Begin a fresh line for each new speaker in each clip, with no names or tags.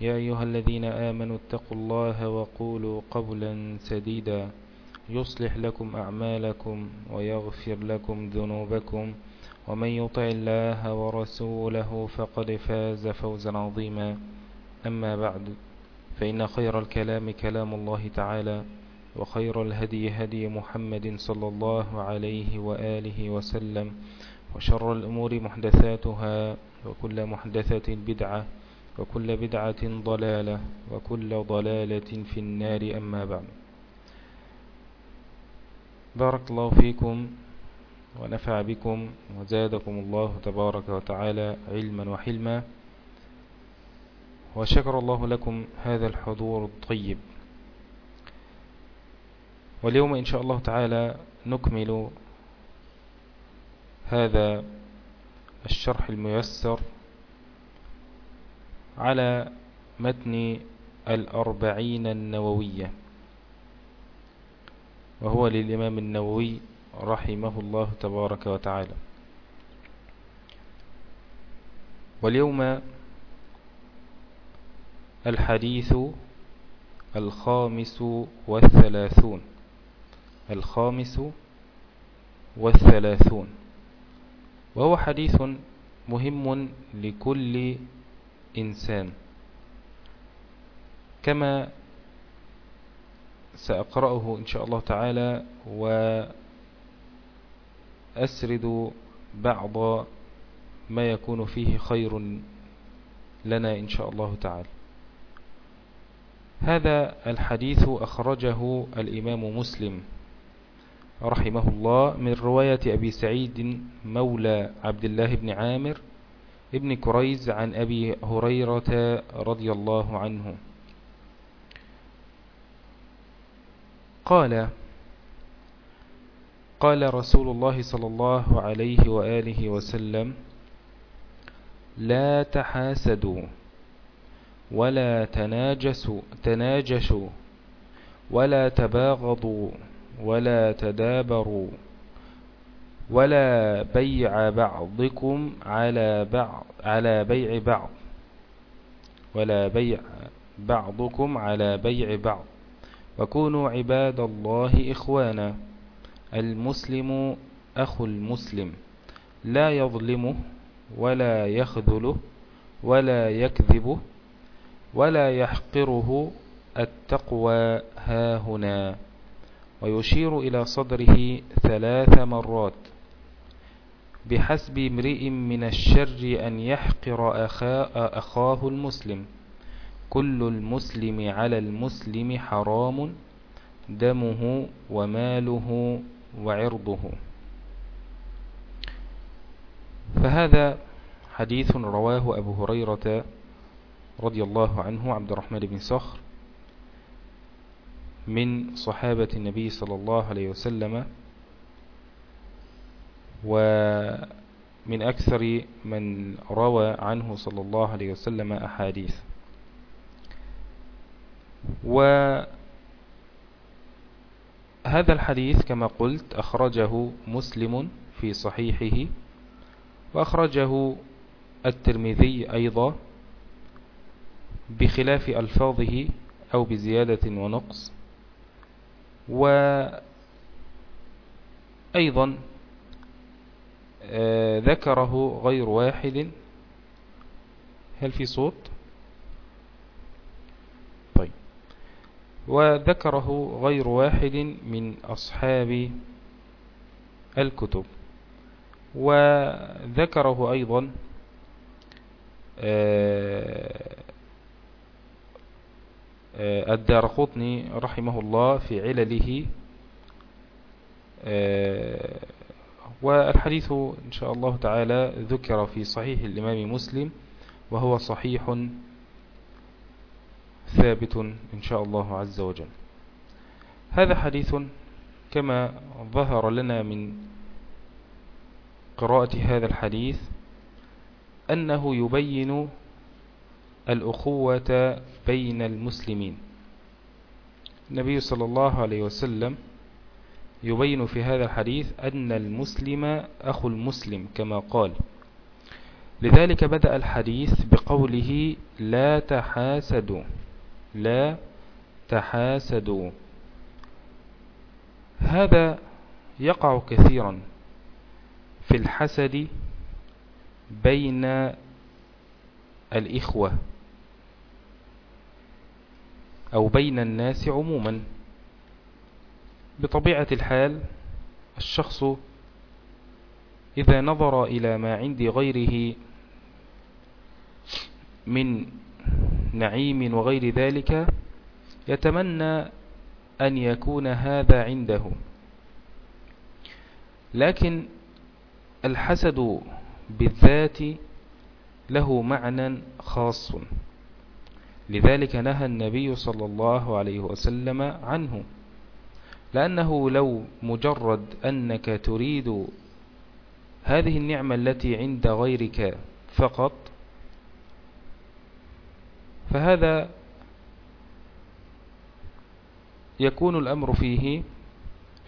يا أيها الذين آمنوا اتقوا الله وقولوا قولا سديدا يصلح لكم أعمالكم ويغفر لكم ذنوبكم ومن يطع الله ورسوله فقد فاز فوزا عظيما. أما بعد فإن خير الكلام كلام الله تعالى وخير الهدي هدي محمد صلى الله عليه وآله وسلم وشر الأمور محدثاتها وكل محدثة بدعة وكل بدعة ضلالة وكل ضلالة في النار أما بعد. بارك الله فيكم ونفع بكم وزادكم الله تبارك وتعالى علما وحلما. وشكر الله لكم هذا الحضور الطيب. واليوم إن شاء الله تعالى نكمل هذا الشرح الميسر على متن الأربعين النووية وهو للإمام النووي رحمه الله تبارك وتعالى. واليوم الحديث الخامس والثلاثون الخامس والثلاثون وهو حديث مهم لكل إنسان. كما سأقرأه إن شاء الله تعالى وأسرد بعض ما يكون فيه خير لنا إن شاء الله تعالى. هذا الحديث أخرجه الإمام مسلم رحمه الله من رواية أبي سعيد مولى عبد الله بن عامر ابن كريز عن أبي هريرة رضي الله عنه. قال قال رسول الله صلى الله عليه وآله وسلم لا تحاسدوا ولا تناجسوا تناجشوا ولا تباغضوا ولا تدابروا ولا بيع بعضكم على بعض على بيع بعض. ولا بيع بعضكم على بيع بعض. وكونوا عباد الله إخوانا. المسلم أخو المسلم. لا يظلمه ولا يخذله ولا يكذبه ولا يحقره التقوى هاهنا. ويشير إلى صدره ثلاث مرات. بحسب امرئ من الشر أن يحقر أخاه المسلم. كل المسلم على المسلم حرام دمه وماله وعرضه. فهذا حديث رواه أبو هريرة رضي الله عنه عبد الرحمن بن صخر من صحابة النبي صلى الله عليه وسلم ومن أكثر من روى عنه صلى الله عليه وسلم أحاديث. وهذا الحديث كما قلت أخرجه مسلم في صحيحه وأخرجه الترمذي أيضا بخلاف ألفاظه أو بزيادة ونقص. وأيضا ذكره غير واحد. هل في صوت؟ طيب. وذكره غير واحد من أصحاب الكتب. وذكره أيضا آه، آه، الدار قطني رحمه الله في علله آه، والحديث إن شاء الله تعالى ذكر في صحيح الإمام مسلم وهو صحيح ثابت إن شاء الله عز وجل. هذا حديث كما ظهر لنا من قراءة هذا الحديث أنه يبين الأخوة بين المسلمين. النبي صلى الله عليه وسلم يبين في هذا الحديث أن المسلم أخو المسلم كما قال. لذلك بدأ الحديث بقوله لا تحاسدوا لا تحاسدوا. هذا يقع كثيرا في الحسد بين الإخوة أو بين الناس عموما. بطبيعة الحال الشخص إذا نظر إلى ما عند غيره من نعيم وغير ذلك يتمنى أن يكون هذا عنده. لكن الحسد بالذات له معنى خاص. لذلك نهى النبي صلى الله عليه وسلم عنه. لأنه لو مجرد أنك تريد هذه النعمة التي عند غيرك فقط فهذا يكون الأمر فيه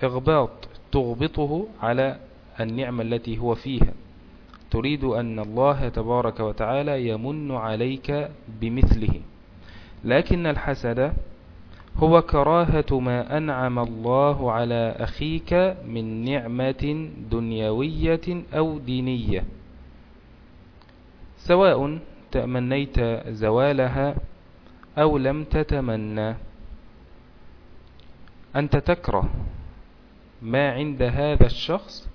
إغباط تغبطه على النعمة التي هو فيها. تريد أن الله تبارك وتعالى يمن عليك بمثله. لكن الحسد هو كراهة ما أنعم الله على أخيك من نعمة دنيوية أو دينية. سواء تمنيت زوالها أو لم تتمنى. أنت تكره ما عند هذا الشخص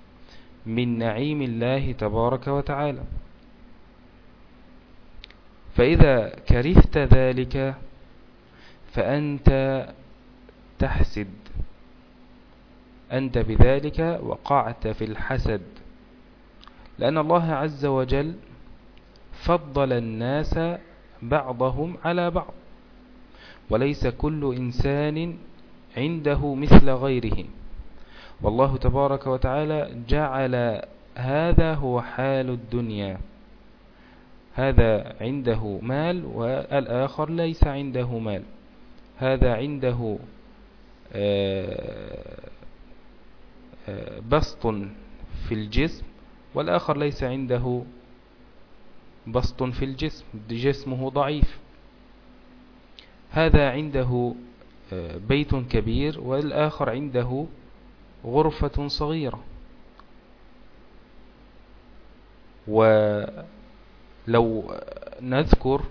من نعيم الله تبارك وتعالى. فإذا كرهت ذلك فأنت تحسد. أنت بذلك وقعت في الحسد. لأن الله عز وجل فضل الناس بعضهم على بعض. وليس كل إنسان عنده مثل غيره والله تبارك وتعالى جعل هذا هو حال الدنيا. هذا عنده مال والآخر ليس عنده مال. هذا عنده آه، آه، بسط في الجسم والآخر ليس عنده بسط في الجسم جسمه ضعيف. هذا عنده آه، بيت كبير والآخر عنده غرفة صغيرة. ولو نذكر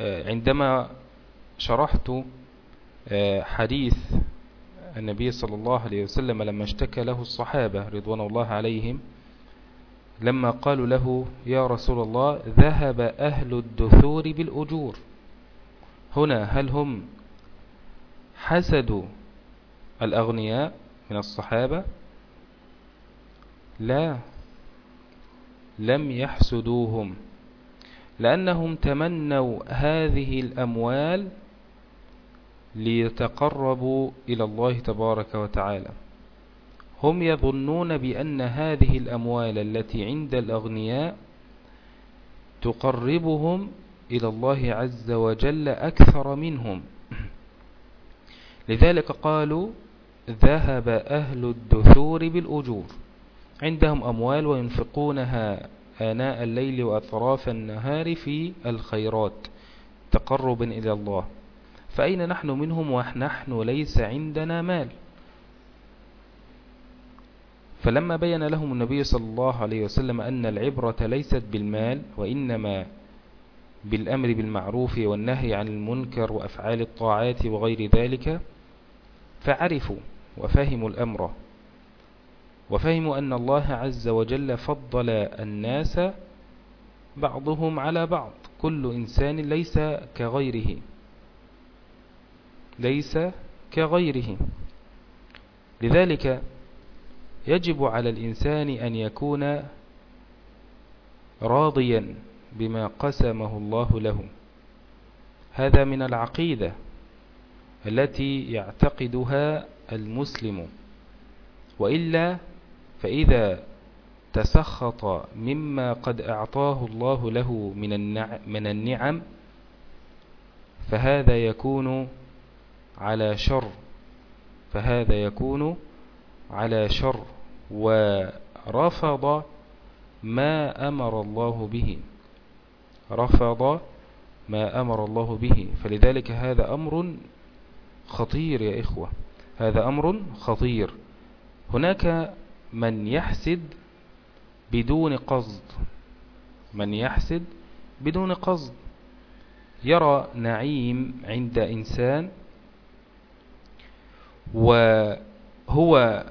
عندما شرحت آه، حديث النبي صلى الله عليه وسلم لما اشتكى له الصحابة رضوان الله عليهم لما قالوا له يا رسول الله ذهب أهل الدثور بالأجور. هنا هل هم حسدوا الأغنياء من الصحابة؟ لا لم يحسدوهم لأنهم تمنوا هذه الأموال ليتقربوا إلى الله تبارك وتعالى. هم يظنون بأن هذه الأموال التي عند الأغنياء تقربهم إلى الله عز وجل أكثر منهم. لذلك قالوا ذهب أهل الدثور بالأجور. عندهم أموال وينفقونها آناء الليل وأطراف النهار في الخيرات تقربا إلى الله. فأين نحن منهم ونحن ليس عندنا مال؟ فلما بين لهم النبي صلى الله عليه وسلم أن العبرة ليست بالمال وإنما بالأمر بالمعروف والنهي عن المنكر وأفعال الطاعات وغير ذلك فعرفوا وفهموا الأمر وفهموا أن الله عز وجل فضل الناس بعضهم على بعض كل إنسان ليس كغيره. ليس كغيره. لذلك يجب على الإنسان أن يكون راضيا بما قسمه الله له. هذا من العقيدة التي يعتقدها المسلم. وإلا فإذا تسخط مما قد أعطاه الله له من النعم فهذا يكون على شر فهذا يكون على شر ورفض ما أمر الله به رفض ما أمر الله به فلذلك هذا أمر خطير يا إخوة هذا أمر خطير. هناك من يحسد بدون قصد من يحسد بدون قصد. يرى نعيم عند إنسان وهو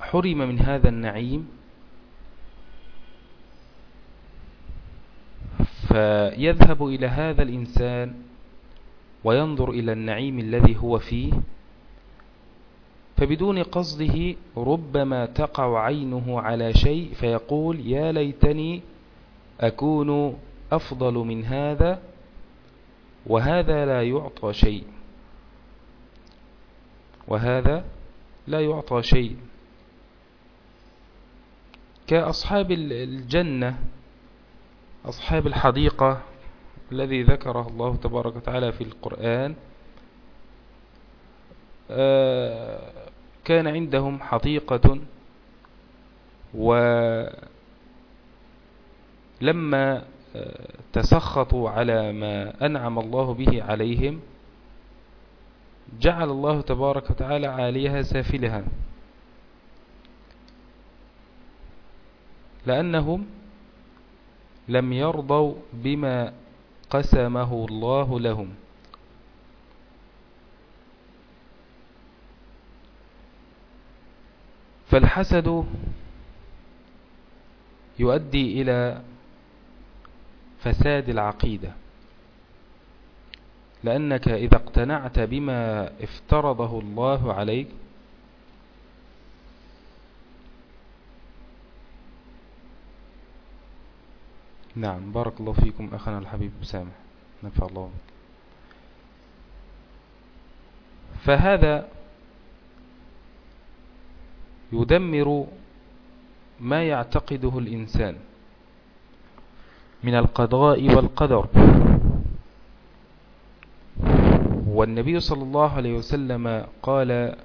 حرم من هذا النعيم فيذهب إلى هذا الإنسان وينظر إلى النعيم الذي هو فيه فبدون قصده ربما تقع عينه على شيء فيقول يا ليتني أكون أفضل من هذا وهذا لا يعطى شيء. وهذا لا يعطى شيء. كأصحاب الجنة أصحاب الحديقة الذي ذكره الله تبارك وتعالى في القرآن آه، كان عندهم حديقة ولما آه، تسخطوا على ما أنعم الله به عليهم جعل الله تبارك وتعالى عاليها سافلها. لأنهم لم يرضوا بما قسمه الله لهم. فالحسد يؤدي إلى فساد العقيدة. لأنك إذا اقتنعت بما افترضه الله عليك نعم بارك الله فيكم أخنا الحبيب سامح نفع الله فهذا يدمر ما يعتقده الإنسان من القضاء والقدر. والنبي صلى الله عليه وسلم قال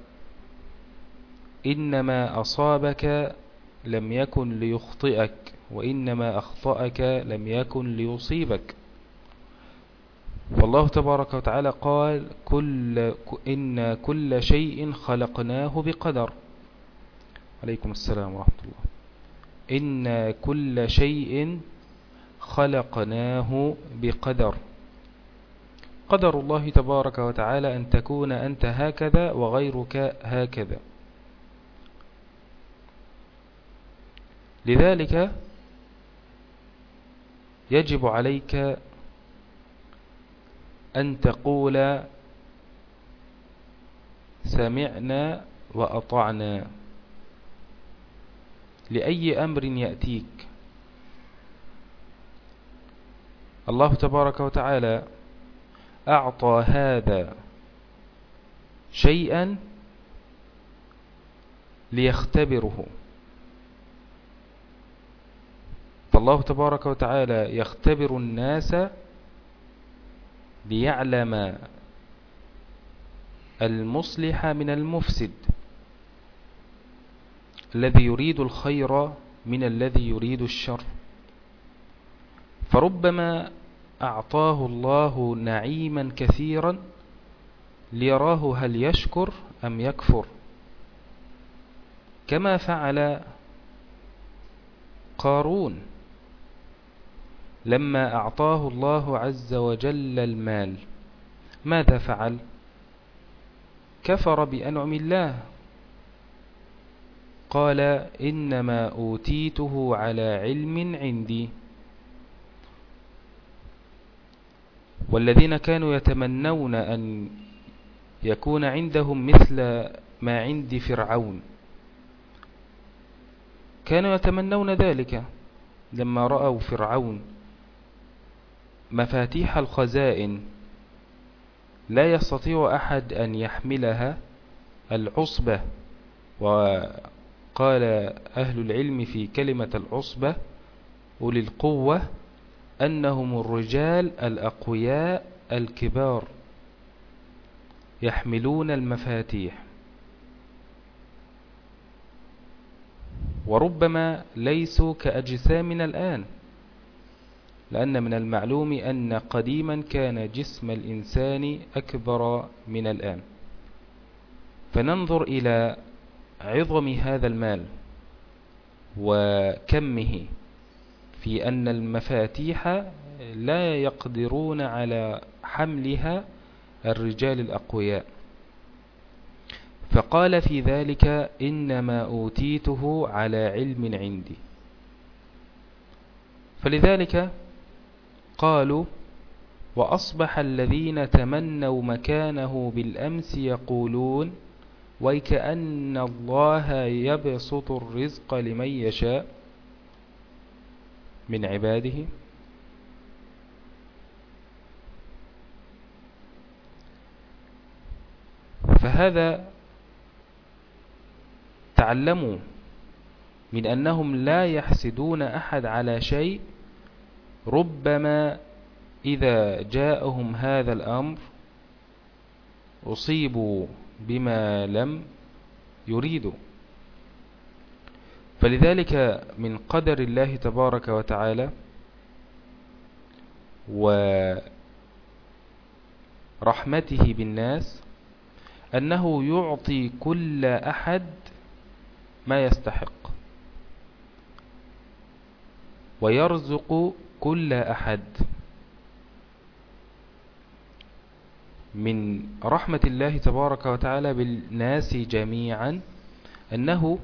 إنما أصابك لم يكن ليخطئك وإنما أخطأك لم يكن ليصيبك. والله تبارك وتعالى قال كل إن كل شيء خلقناه بقدر. عليكم السلام ورحمة الله. إن كل شيء خلقناه بقدر. قدر الله تبارك وتعالى أن تكون أنت هكذا وغيرك هكذا. لذلك يجب عليك أن تقول سمعنا وأطعنا. لأي أمر يأتيك. الله تبارك وتعالى أعطى هذا شيئا ليختبره. فالله تبارك وتعالى يختبر الناس ليعلم المصلح من المفسد الذي يريد الخير من الذي يريد الشر. فربما أعطاه الله نعيما كثيرا ليراه هل يشكر أم يكفر. كما فعل قارون لما أعطاه الله عز وجل المال. ماذا فعل؟ كفر بأنعم الله. قال إنما أوتيته على علم عندي. والذين كانوا يتمنون أن يكون عندهم مثل ما عند فرعون. كانوا يتمنون ذلك لما رأوا فرعون مفاتيح الخزائن لا يستطيع أحد أن يحملها العصبة وقال أهل العلم في كلمة العصبة أولي القوة أنهم الرجال الأقوياء الكبار يحملون المفاتيح. وربما ليسوا كأجسامنا الآن لأن من المعلوم أن قديما كان جسم الإنسان أكبر من الآن. فننظر إلى عظم هذا المال وكمه. في أن المفاتيح لا يقدرون على حملها الرجال الأقوياء. فقال في ذلك إنما أوتيته على علم عندي. فلذلك قالوا وأصبح الذين تمنوا مكانه بالأمس يقولون ويكأن الله يبسط الرزق لمن يشاء. من عباده فهذا تعلموا من أنهم لا يحسدون أحد على شيء ربما إذا جاءهم هذا الأمر أصيبوا بما لم يريدوا. فلذلك من قدر الله تبارك وتعالى ورحمته بالناس أنه يعطي كل أحد ما يستحق ويرزق كل أحد من رحمة الله تبارك وتعالى بالناس جميعا أنه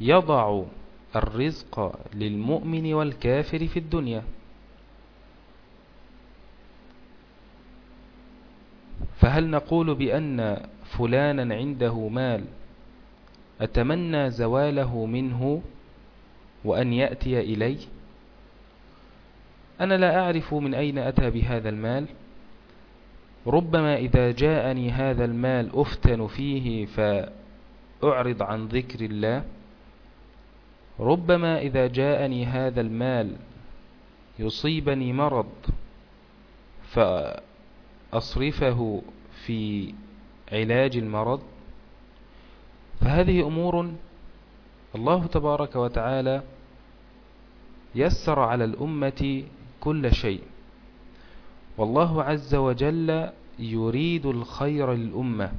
يضع الرزق للمؤمن والكافر في الدنيا. فهل نقول بأن فلانا عنده مال أتمنى زواله منه وأن يأتي إلي أنا لا أعرف من أين أتى بهذا المال. ربما إذا جاءني هذا المال أفتن فيه فأعرض عن ذكر الله. ربما إذا جاءني هذا المال يصيبني مرض فأصرفه في علاج المرض فهذه أمور الله تبارك وتعالى يسر على الأمة كل شيء. والله عز وجل يريد الخير للأمة.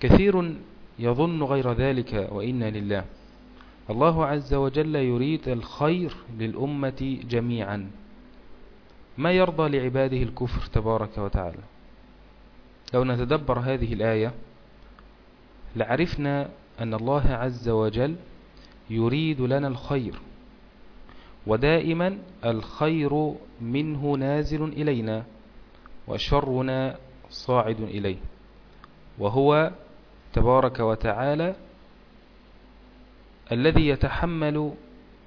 كثير يظن غير ذلك وإنا لله. الله عز وجل يريد الخير للأمة جميعا. ما يرضى لعباده الكفر تبارك وتعالى؟ لو نتدبر هذه الآية لعرفنا أن الله عز وجل يريد لنا الخير ودائما الخير منه نازل إلينا وشرنا صاعد إليه وهو تبارك وتعالى الذي يتحمل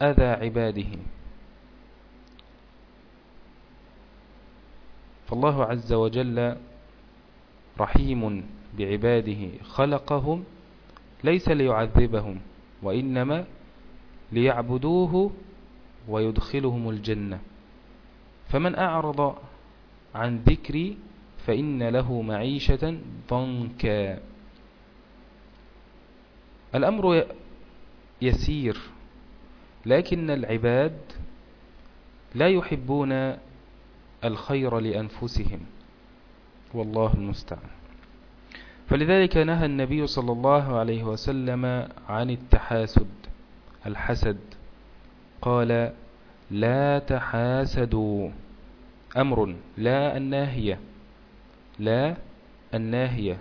أذى عباده. فالله عز وجل رحيم بعباده خلقهم ليس ليعذبهم وإنما ليعبدوه ويدخلهم الجنة. فمن أعرض عن ذكري فإن له معيشة ضنكا. الأمر يسير لكن العباد لا يحبون الخير لأنفسهم. والله المستعان. فلذلك نهى النبي صلى الله عليه وسلم عن التحاسد الحسد. قال لا تحاسدوا أمر لا الناهية لا الناهية.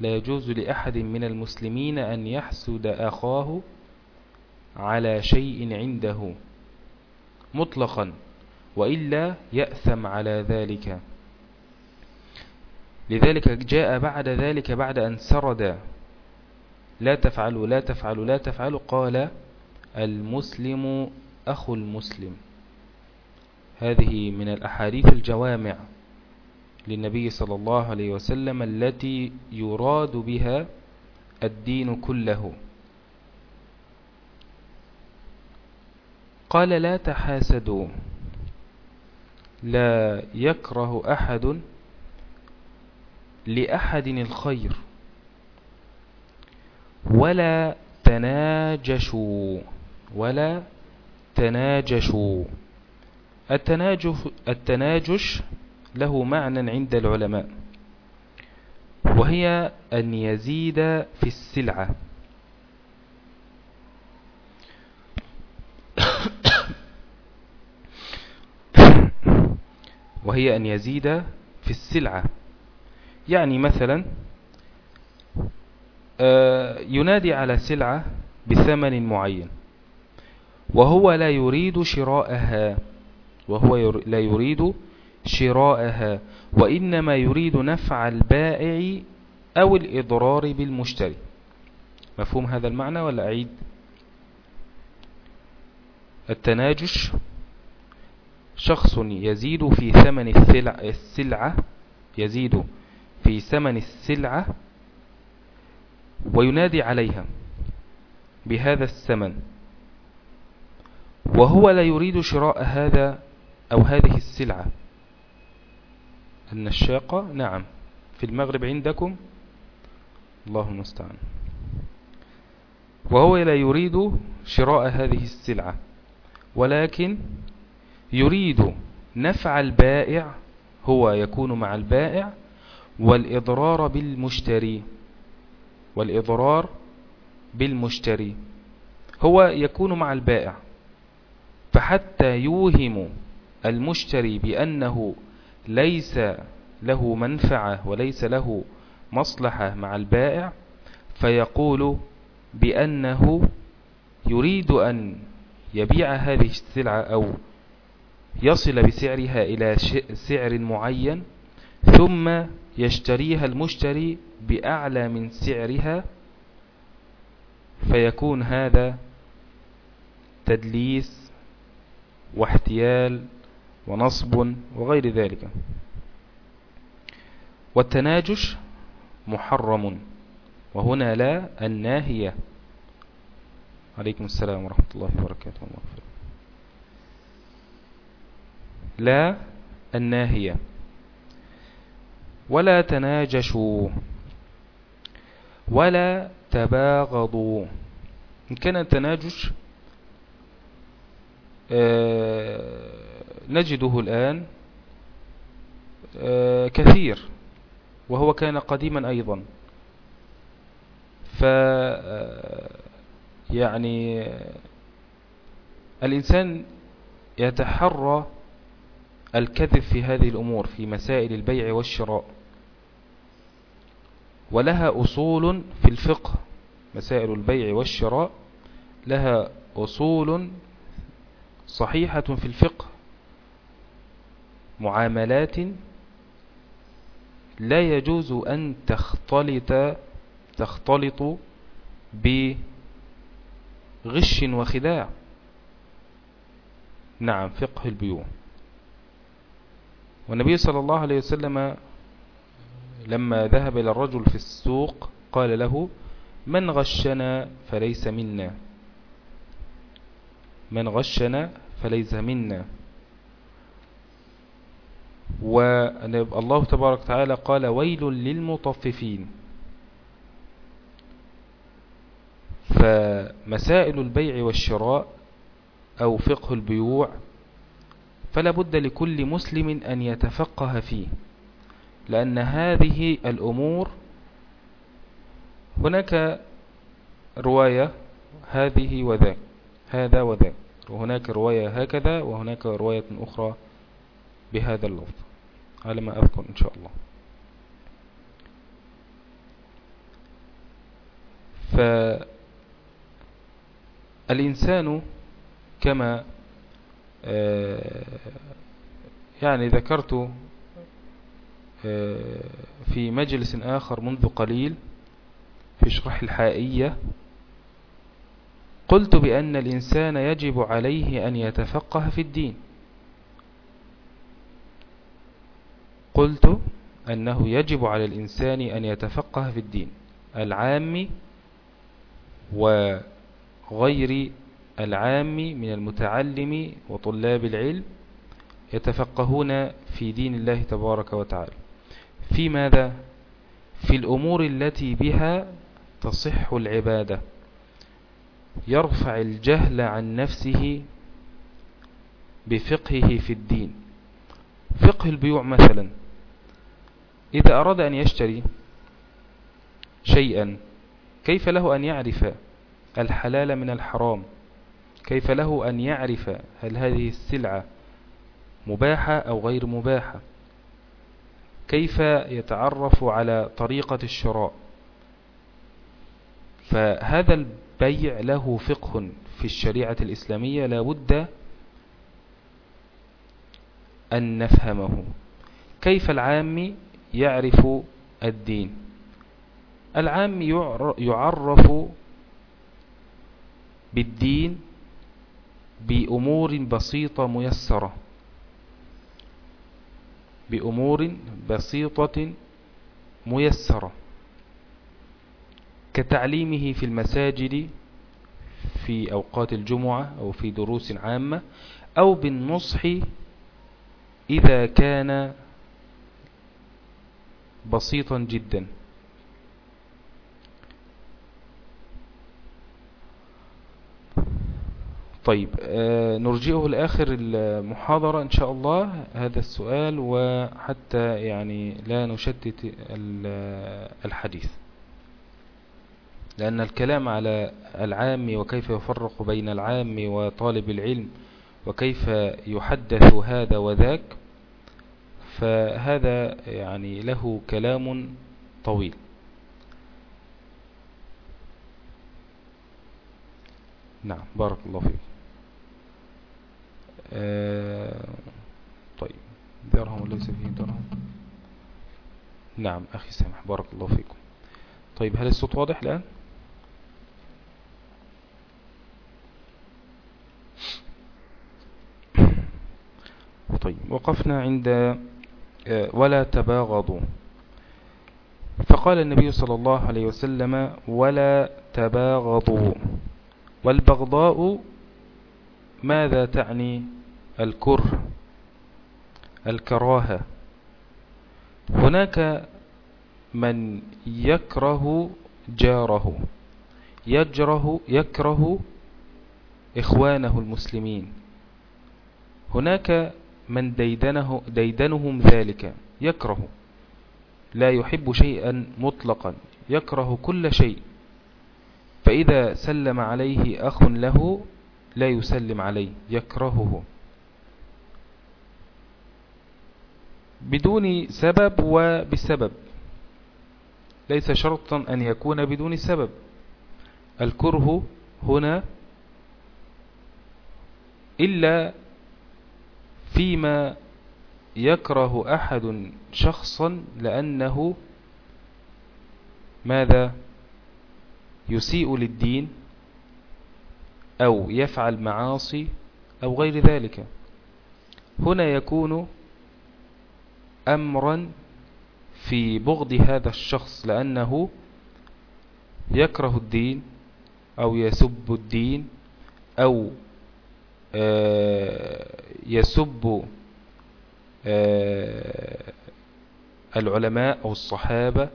لا يجوز لأحد من المسلمين أن يحسد أخاه على شيء عنده مطلقا وإلا يأثم على ذلك. لذلك جاء بعد ذلك بعد أن سرد لا تفعلوا لا تفعلوا لا تفعلوا قال المسلم أخو المسلم. هذه من الأحاديث الجوامع. للنبي صلى الله عليه وسلم التي يراد بها الدين كله. قال لا تحاسدوا. لا يكره أحد لأحد الخير. ولا تناجشوا. ولا تناجشوا. التناجش, التناجش له معنى عند العلماء وهي أن يزيد في السلعة. وهي أن يزيد في السلعة. يعني مثلا آه، ينادي على سلعة بثمن معين وهو لا يريد شراءها وهو لا يريد شراءها وإنما يريد نفع البائع أو الإضرار بالمشتري. مفهوم هذا المعنى ولا أعيد؟ التناجش. شخص يزيد في ثمن السلعة يزيد في ثمن السلعة وينادي عليها بهذا الثمن وهو لا يريد شراء هذا أو هذه السلعة. النشاقة نعم في المغرب عندكم الله المستعان. وهو لا يريد شراء هذه السلعة ولكن يريد نفع البائع هو يكون مع البائع والإضرار بالمشتري والإضرار بالمشتري هو يكون مع البائع. فحتى يوهم المشتري بأنه ليس له منفعة وليس له مصلحة مع البائع فيقول بأنه يريد أن يبيع هذه السلعة أو يصل بسعرها إلى سعر معين ثم يشتريها المشتري بأعلى من سعرها فيكون هذا تدليس واحتيال ونصب وغير ذلك. والتناجش محرم وهنا لا الناهية. عليكم السلام ورحمة الله وبركاته. لا الناهية. ولا تناجشوا. ولا تباغضوا. إن كان التناجش آه، نجده الآن آه، كثير وهو كان قديما أيضا. ف آه، يعني الإنسان يتحرى الكذب في هذه الأمور في مسائل البيع والشراء. ولها أصول في الفقه مسائل البيع والشراء لها أصول صحيحة في الفقه. معاملات لا يجوز أن تختلط تختلط بغش وخداع. نعم فقه البيوع. والنبي صلى الله عليه وسلم لما ذهب إلى الرجل في السوق قال له من غشنا فليس منا. من غشنا فليس منا. والله تبارك وتعالى قال ويل للمطففين. فمسائل البيع والشراء أو فقه البيوع فلا بد لكل مسلم أن يتفقه فيه لأن هذه الأمور هناك رواية هذه وذاك هذا وذاك وهناك رواية هكذا وهناك رواية أخرى بهذا اللفظ. على ما أذكر إن شاء الله. فالإنسان كما آه، يعني ذكرت آه، في مجلس آخر منذ قليل في شرح الحائية قلت بأن الإنسان يجب عليه أن يتفقه في الدين. قلت أنه يجب على الإنسان أن يتفقه في الدين العام وغير العام من المتعلم وطلاب العلم يتفقهون في دين الله تبارك وتعالى. في ماذا؟ في الأمور التي بها تصح العبادة. يرفع الجهل عن نفسه بفقهه في الدين. فقه البيوع مثلا. إذا أراد أن يشتري شيئا كيف له أن يعرف الحلال من الحرام؟ كيف له أن يعرف هل هذه السلعة مباحة أو غير مباحة؟ كيف يتعرف على طريقة الشراء؟ فهذا البيع له فقه في الشريعة الإسلامية لا بد أن نفهمه. كيف العام يعرف الدين. العام يعرف بالدين بأمور بسيطة ميسرة. بأمور بسيطة ميسرة. كتعليمه في المساجد في أوقات الجمعة أو في دروس عامة أو بالنصح إذا كان بسيطا جدا. طيب آه نرجئه لآخر المحاضرة إن شاء الله هذا السؤال وحتى يعني لا نشتت الحديث. لأن الكلام على العام وكيف يفرق بين العام وطالب العلم وكيف يحدث هذا وذاك فهذا يعني له كلام طويل. نعم بارك الله فيك. آه طيب درهم ليس فيه درهم؟ نعم أخي سامح بارك الله فيكم. طيب هل الصوت واضح الآن؟ طيب وقفنا عند ولا تباغضوا. فقال النبي صلى الله عليه وسلم ولا تباغضوا. والبغضاء ماذا تعني؟ الكره الكراهة. هناك من يكره جاره يجره يكره إخوانه المسلمين. هناك من ديدنه ديدنهم ذلك. يكره. لا يحب شيئا مطلقا. يكره كل شيء. فإذا سلم عليه أخ له لا يسلم عليه. يكرهه. بدون سبب وبسبب. ليس شرطا أن يكون بدون سبب. الكره هنا إلا فيما يكره أحد شخصا لأنه ماذا يسيء للدين أو يفعل معاصي أو غير ذلك. هنا يكون أمرا في بغض هذا الشخص لأنه يكره الدين أو يسب الدين أو يسب آه، العلماء أو الصحابة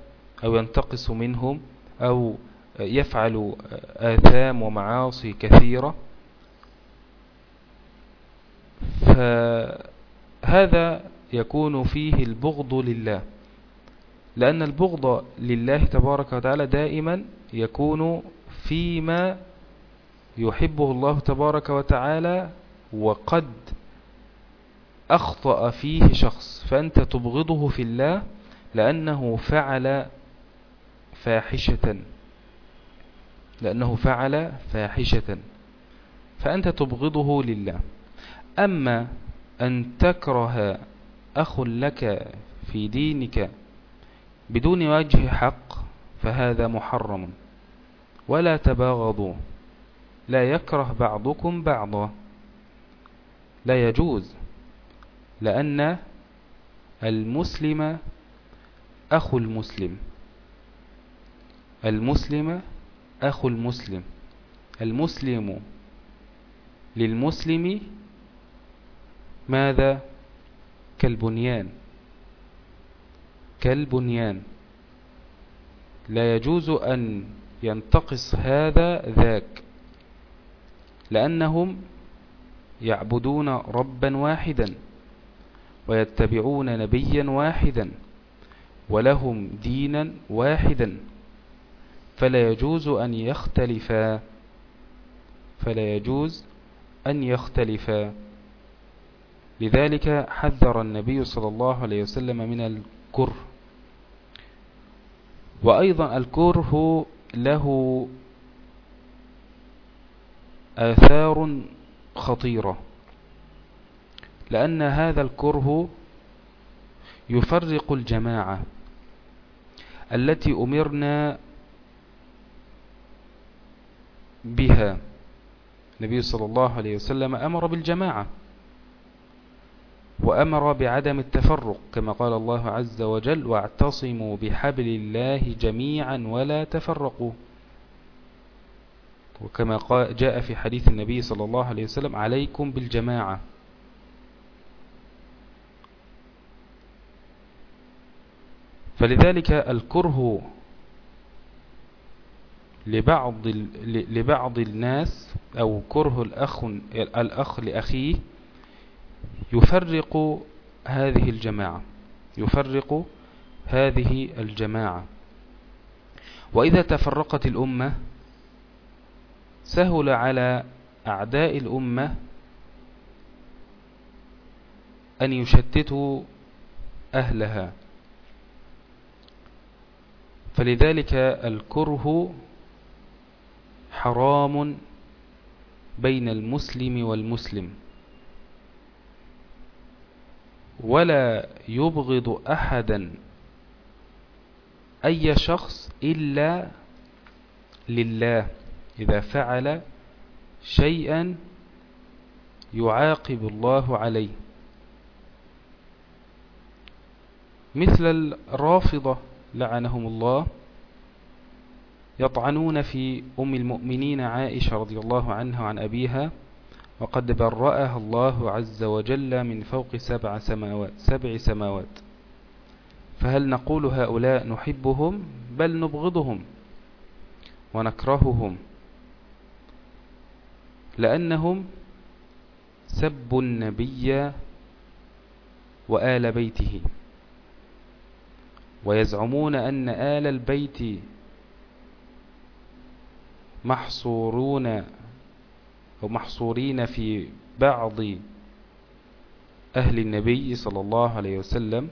أو ينتقص منهم أو يفعل آثام ومعاصي كثيرة. فهذا يكون فيه البغض لله لأن البغض لله تبارك وتعالى دائما يكون فيما يحبه الله تبارك وتعالى وقد أخطأ فيه شخص فأنت تبغضه في الله لأنه فعل فاحشة. لأنه فعل فاحشة. فأنت تبغضه لله. أما أن تكره أخ لك في دينك بدون وجه حق فهذا محرم. ولا تباغضوا. لا يكره بعضكم بعضا. لا يجوز لأن المسلم أخو المسلم. المسلم أخو المسلم. المسلم للمسلم ماذا؟ كالبنيان. كالبنيان. لا يجوز أن ينتقص هذا ذاك. لأنهم يعبدون ربا واحدا ويتبعون نبيا واحدا ولهم دينا واحدا فلا يجوز أن يختلفا فلا يجوز أن يختلفا لذلك حذر النبي صلى الله عليه وسلم من الكره وأيضا الكره له آثار خطيرة لأن هذا الكره يفرق الجماعة التي أمرنا بها. النبي صلى الله عليه وسلم أمر بالجماعة وأمر بعدم التفرق كما قال الله عز وجل واعتصموا بحبل الله جميعا ولا تفرقوا. وكما جاء في حديث النبي صلى الله عليه وسلم عليكم بالجماعة. فلذلك الكره لبعض لبعض الناس أو كره الأخ الأخ لأخيه يفرق هذه الجماعة يفرق هذه الجماعة. وإذا تفرقت الأمة سهل على أعداء الأمة أن يشتتوا أهلها. فلذلك الكره حرام بين المسلم والمسلم. ولا يبغض أحدا أي شخص إلا لله. إذا فعل شيئا يعاقب الله عليه. مثل الرافضة لعنهم الله يطعنون في أم المؤمنين عائشة رضي الله عنها وعن أبيها وقد برأها الله عز وجل من فوق سبع سماوات سبع سماوات. فهل نقول هؤلاء نحبهم؟ بل نبغضهم ونكرههم. لأنهم سبوا النبي وآل بيته. ويزعمون أن آل البيت محصورون أو محصورين في بعض أهل النبي صلى الله عليه وسلم.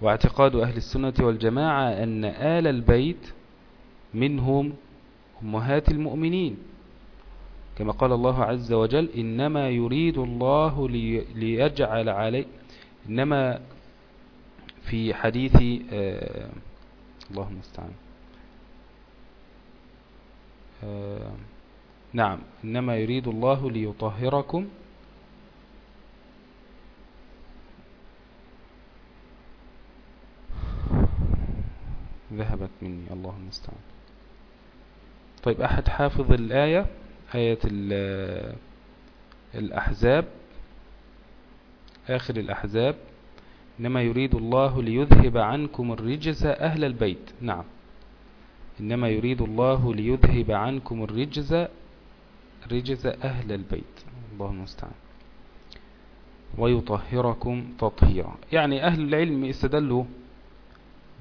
واعتقاد أهل السنة والجماعة أن آل البيت منهم أمهات المؤمنين. كما قال الله عز وجل إنما يريد الله ليجعل عليه إنما في حديث آه اللهم استعان. آه نعم إنما يريد الله ليطهركم. ذهبت مني الله المستعان طيب أحد حافظ الآية؟ آية الأحزاب آخر الأحزاب. إنما يريد الله ليذهب عنكم الرجس أهل البيت. نعم. إنما يريد الله ليذهب عنكم الرجز رجز أهل البيت. الله المستعان. ويطهركم تطهيرا. يعني أهل العلم استدلوا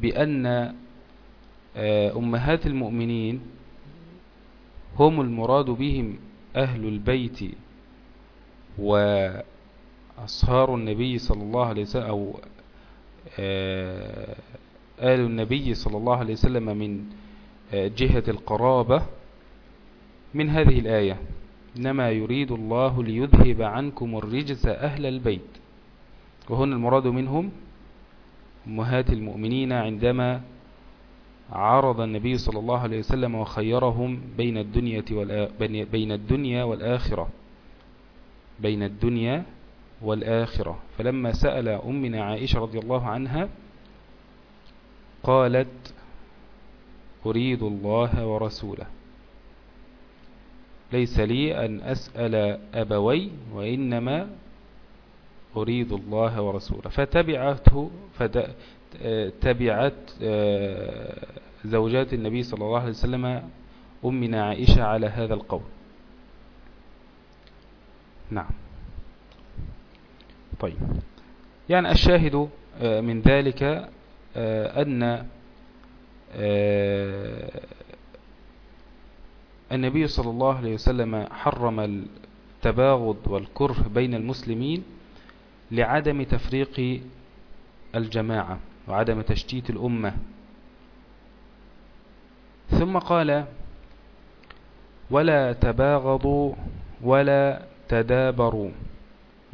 بأن آه، أمهات المؤمنين هم المراد بهم أهل البيت وأصهار النبي صلى الله عليه وسلم أو آه، آل النبي صلى الله عليه وسلم من آه، جهة القرابة من هذه الآية. إنما يريد الله ليذهب عنكم الرجس أهل البيت. وهنا المراد منهم أمهات المؤمنين عندما عرض النبي صلى الله عليه وسلم وخيرهم بين الدنيا بين الدنيا والآخرة. بين الدنيا والآخرة. فلما سأل أمنا عائشة رضي الله عنها قالت أريد الله ورسوله. ليس لي أن أسأل أبوي وإنما أريد الله ورسوله. فتبعته فتبعت آه، زوجات النبي صلى الله عليه وسلم أمنا عائشة على هذا القول. نعم. طيب. يعني الشاهد آه، من ذلك آه، أن النبي صلى الله عليه وسلم حرم التباغض والكره بين المسلمين لعدم تفريق الجماعة. وعدم تشتيت الأمة. ثم قال ولا تباغضوا ولا تدابروا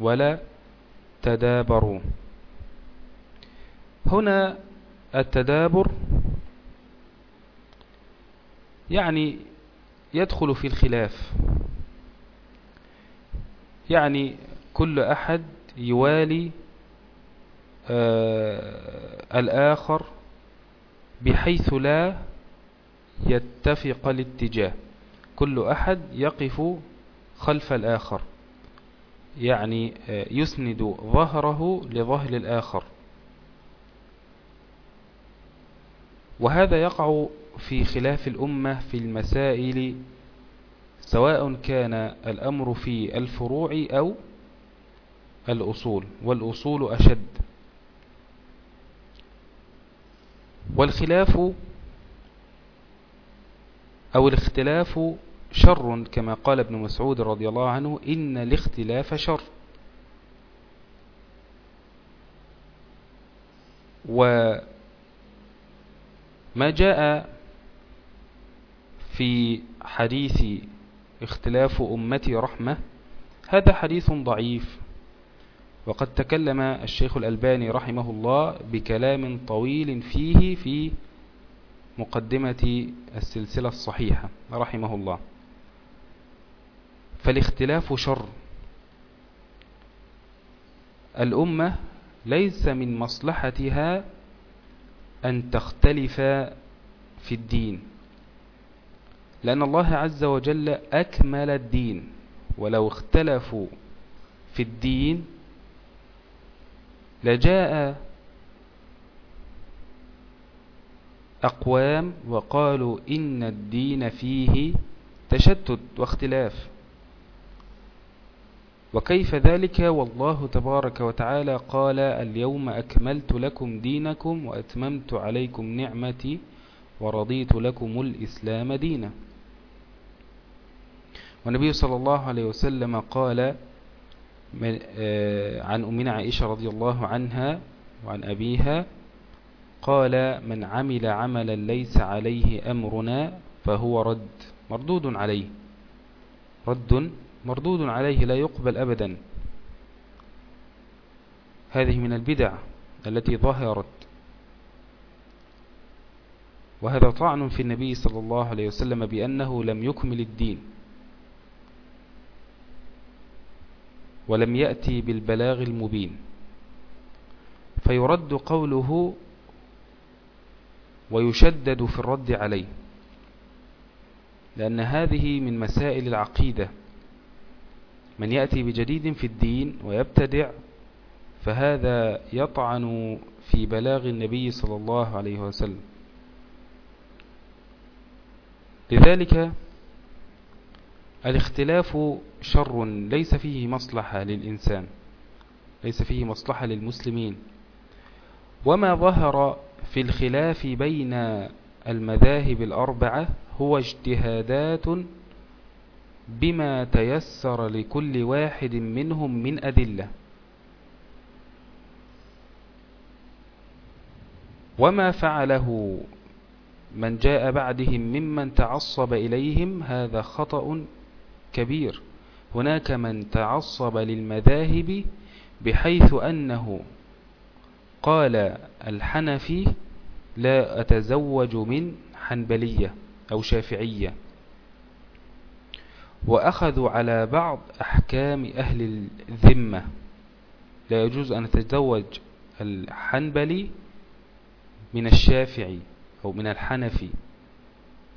ولا تدابروا. هنا التدابر يعني يدخل في الخلاف. يعني كل أحد يوالي الآخر بحيث لا يتفق الاتجاه. كل أحد يقف خلف الآخر يعني آه يسند ظهره لظهر الآخر. وهذا يقع في خلاف الأمة في المسائل سواء كان الأمر في الفروع أو الأصول والأصول أشد. والخلاف أو الاختلاف شر كما قال ابن مسعود رضي الله عنه إن الاختلاف شر. وما جاء في حديث اختلاف أمتي رحمة هذا حديث ضعيف. وقد تكلم الشيخ الألباني رحمه الله بكلام طويل فيه في مقدمة السلسلة الصحيحة رحمه الله. فالاختلاف شر. الأمة ليس من مصلحتها أن تختلف في الدين لأن الله عز وجل أكمل الدين. ولو اختلفوا في الدين لجاء أقوام وقالوا إن الدين فيه تشتت واختلاف. وكيف ذلك؟ والله تبارك وتعالى قال اليوم أكملت لكم دينكم وأتممت عليكم نعمتي ورضيت لكم الإسلام دينا. والنبي صلى الله عليه وسلم قال آه، عن أمنا عائشة رضي الله عنها وعن أبيها قال من عمل عملا ليس عليه أمرنا فهو رد مردود عليه رد مردود عليه لا يقبل أبدا. هذه من البدع التي ظهرت. وهذا طعن في النبي صلى الله عليه وسلم بأنه لم يكمل الدين. ولم يأتي بالبلاغ المبين. فيرد قوله ويشدد في الرد عليه لأن هذه من مسائل العقيدة. من يأتي بجديد في الدين ويبتدع فهذا يطعن في بلاغ النبي صلى الله عليه وسلم. لذلك الاختلاف شر ليس فيه مصلحة للإنسان ليس فيه مصلحة للمسلمين. وما ظهر في الخلاف بين المذاهب الأربعة هو اجتهادات بما تيسر لكل واحد منهم من أدلة. وما فعله من جاء بعدهم ممن تعصب إليهم هذا خطأ كبير. هناك من تعصب للمذاهب بحيث أنه قال الحنفي لا أتزوج من حنبلية أو شافعية وأخذوا على بعض أحكام أهل الذمة. لا يجوز أن أتزوج الحنبلي من الشافعي أو من الحنفي.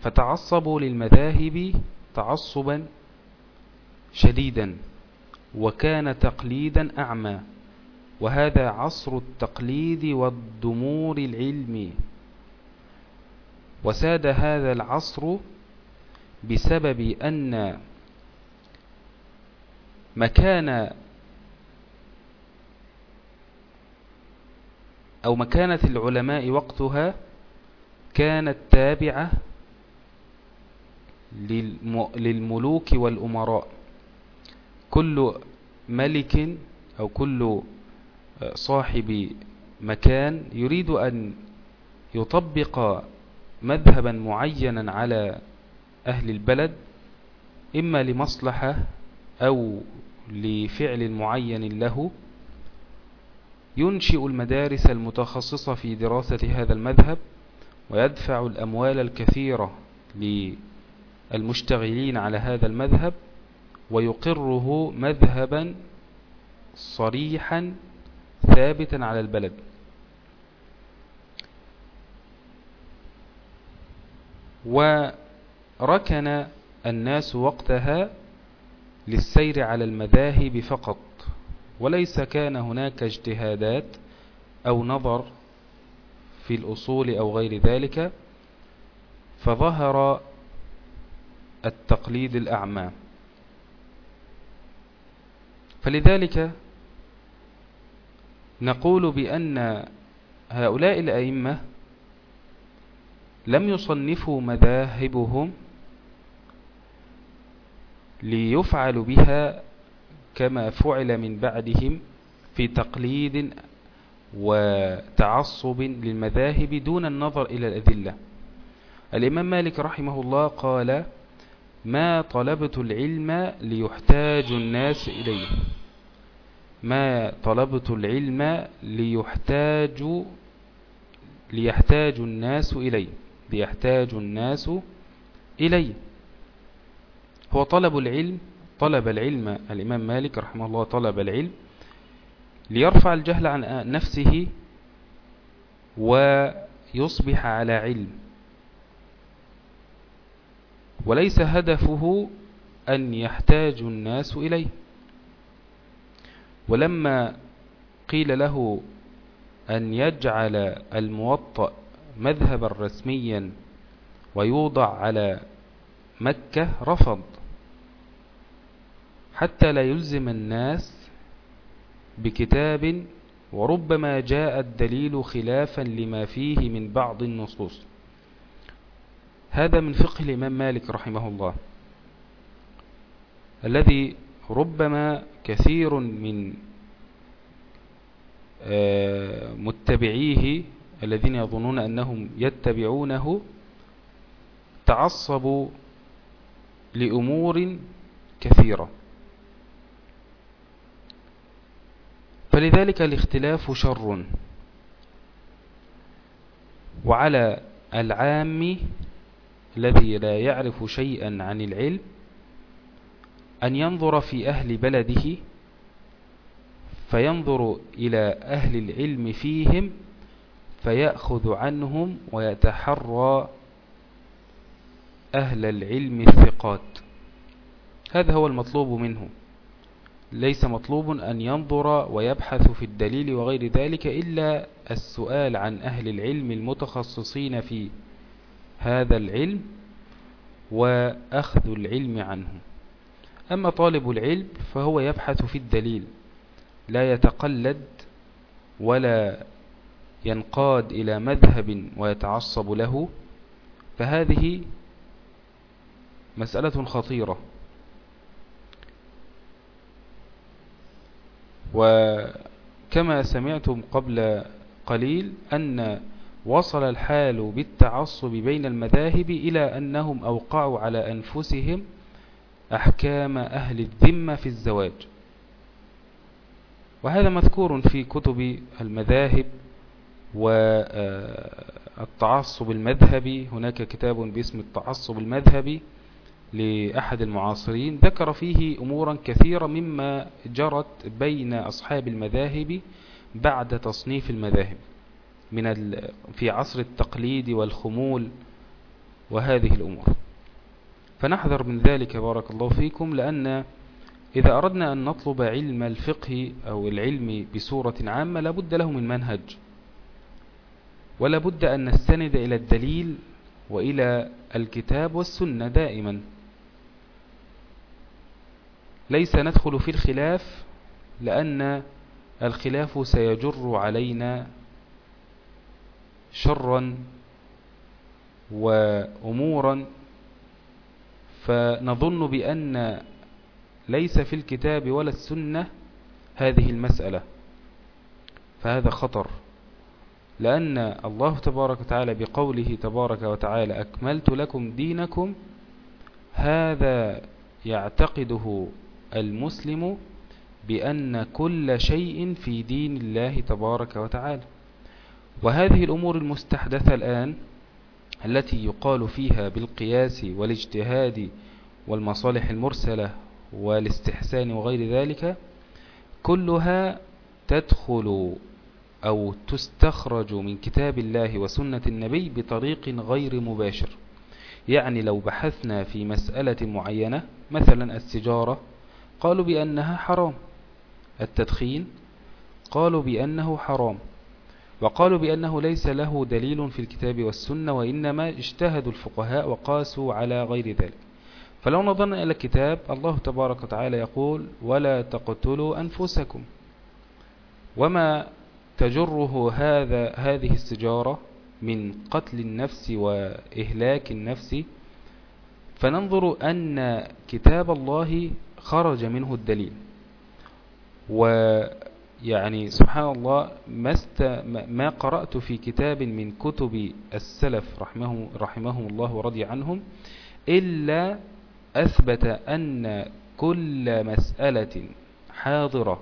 فتعصبوا للمذاهب تعصبا شديدا وكان تقليدا أعمى وهذا عصر التقليد والدمور العلمي وساد هذا العصر بسبب أن مكان أو مكانة العلماء وقتها كانت تابعة للملوك والأمراء. كل ملك أو كل صاحب مكان يريد أن يطبق مذهبا معينا على أهل البلد إما لمصلحة أو لفعل معين له. ينشئ المدارس المتخصصة في دراسة هذا المذهب ويدفع الأموال الكثيرة للمشتغلين على هذا المذهب. ويقره مذهبا صريحا ثابتا على البلد. وركن الناس وقتها للسير على المذاهب فقط وليس كان هناك اجتهادات أو نظر في الأصول أو غير ذلك فظهر التقليد الأعمى. فلذلك نقول بأن هؤلاء الأئمة لم يصنفوا مذاهبهم ليفعل بها كما فعل من بعدهم في تقليد وتعصب للمذاهب دون النظر إلى الأدلة. الإمام مالك رحمه الله قال ما طلبت العلم ليحتاج الناس إليه. ما طلبت العلم ليحتاج ليحتاج الناس إليه. ليحتاج الناس إليه. هو طلب العلم طلب العلم الإمام مالك رحمه الله طلب العلم ليرفع الجهل عن نفسه ويصبح على علم. وليس هدفه أن يحتاج الناس إليه. ولما قيل له أن يجعل الموطأ مذهبا رسميا ويوضع على مكة رفض حتى لا يلزم الناس بكتاب وربما جاء الدليل خلافا لما فيه من بعض النصوص. هذا من فقه الإمام مالك رحمه الله الذي ربما كثير من آه، متبعيه الذين يظنون أنهم يتبعونه تعصبوا لأمور كثيرة. فلذلك الاختلاف شر وعلى العام الذي لا يعرف شيئا عن العلم أن ينظر في أهل بلده فينظر إلى أهل العلم فيهم فيأخذ عنهم ويتحرى أهل العلم الثقات. هذا هو المطلوب منه. ليس مطلوب أن ينظر ويبحث في الدليل وغير ذلك إلا السؤال عن أهل العلم المتخصصين في هذا العلم وأخذ العلم عنه. أما طالب العلم فهو يبحث في الدليل لا يتقلد ولا ينقاد إلى مذهب ويتعصب له. فهذه مسألة خطيرة. وكما سمعتم قبل قليل أن وصل الحال بالتعصب بين المذاهب إلى أنهم أوقعوا على أنفسهم أحكام أهل الذمة في الزواج. وهذا مذكور في كتب المذاهب والتعصب المذهبي. هناك كتاب باسم التعصب المذهبي لأحد المعاصرين. ذكر فيه أمورا كثيرة مما جرت بين أصحاب المذاهب بعد تصنيف المذاهب. من في عصر التقليد والخمول وهذه الأمور. فنحذر من ذلك بارك الله فيكم لأن إذا أردنا أن نطلب علم الفقه أو العلم بصورة عامة لابد له من منهج. ولا بد أن نستند إلى الدليل وإلى الكتاب والسنة دائما. ليس ندخل في الخلاف لأن الخلاف سيجر علينا شرا وأمورا فنظن بأن ليس في الكتاب ولا السنة هذه المسألة فهذا خطر لأن الله تبارك وتعالى بقوله تبارك وتعالى أكملت لكم دينكم هذا يعتقده المسلم بأن كل شيء في دين الله تبارك وتعالى. وهذه الأمور المستحدثة الآن التي يقال فيها بالقياس والاجتهاد والمصالح المرسلة والاستحسان وغير ذلك كلها تدخل أو تستخرج من كتاب الله وسنة النبي بطريق غير مباشر. يعني لو بحثنا في مسألة معينة مثلا السجارة قالوا بأنها حرام. التدخين قالوا بأنه حرام. وقالوا بأنه ليس له دليل في الكتاب والسنة وإنما اجتهدوا الفقهاء وقاسوا على غير ذلك. فلو نظرنا إلى الكتاب الله تبارك وتعالى يقول ولا تقتلوا أنفسكم. وما تجره هذا هذه السجارة من قتل النفس وإهلاك النفس؟ فننظر أن كتاب الله خرج منه الدليل. ويعني سبحان الله ما, است ما قرأت في كتاب من كتب السلف رحمهم, رحمهم الله ورضي عنهم إلا أثبت أن كل مسألة حاضرة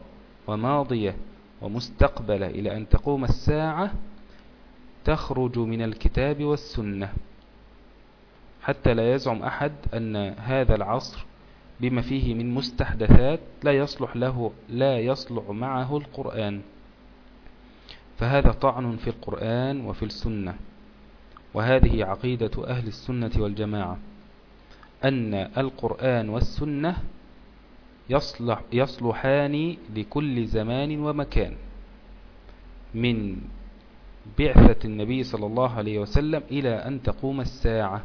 وماضية ومستقبلة إلى أن تقوم الساعة تخرج من الكتاب والسنة. حتى لا يزعم أحد أن هذا العصر بما فيه من مستحدثات لا يصلح له لا يصلح معه القرآن. فهذا طعن في القرآن وفي السنة. وهذه عقيدة أهل السنة والجماعة أن القرآن والسنة يصلح يصلحان لكل زمان ومكان. من بعثة النبي صلى الله عليه وسلم إلى أن تقوم الساعة.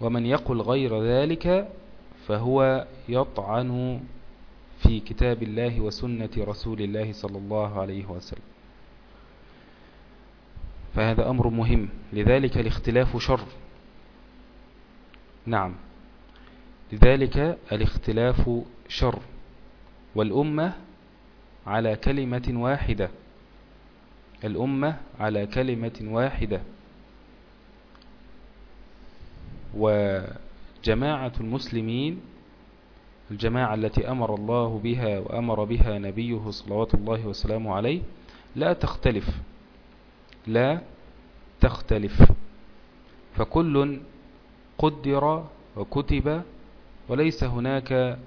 ومن يقل غير ذلك فهو يطعن في كتاب الله وسنة رسول الله صلى الله عليه وسلم. فهذا أمر مهم. لذلك الاختلاف شر. نعم. لذلك الاختلاف شر. والأمة على كلمة واحدة. الأمة على كلمة واحدة. وجماعة المسلمين الجماعة التي أمر الله بها وأمر بها نبيه صلوات الله وسلامه عليه لا تختلف لا تختلف. فكل قدر وكتب وليس هناك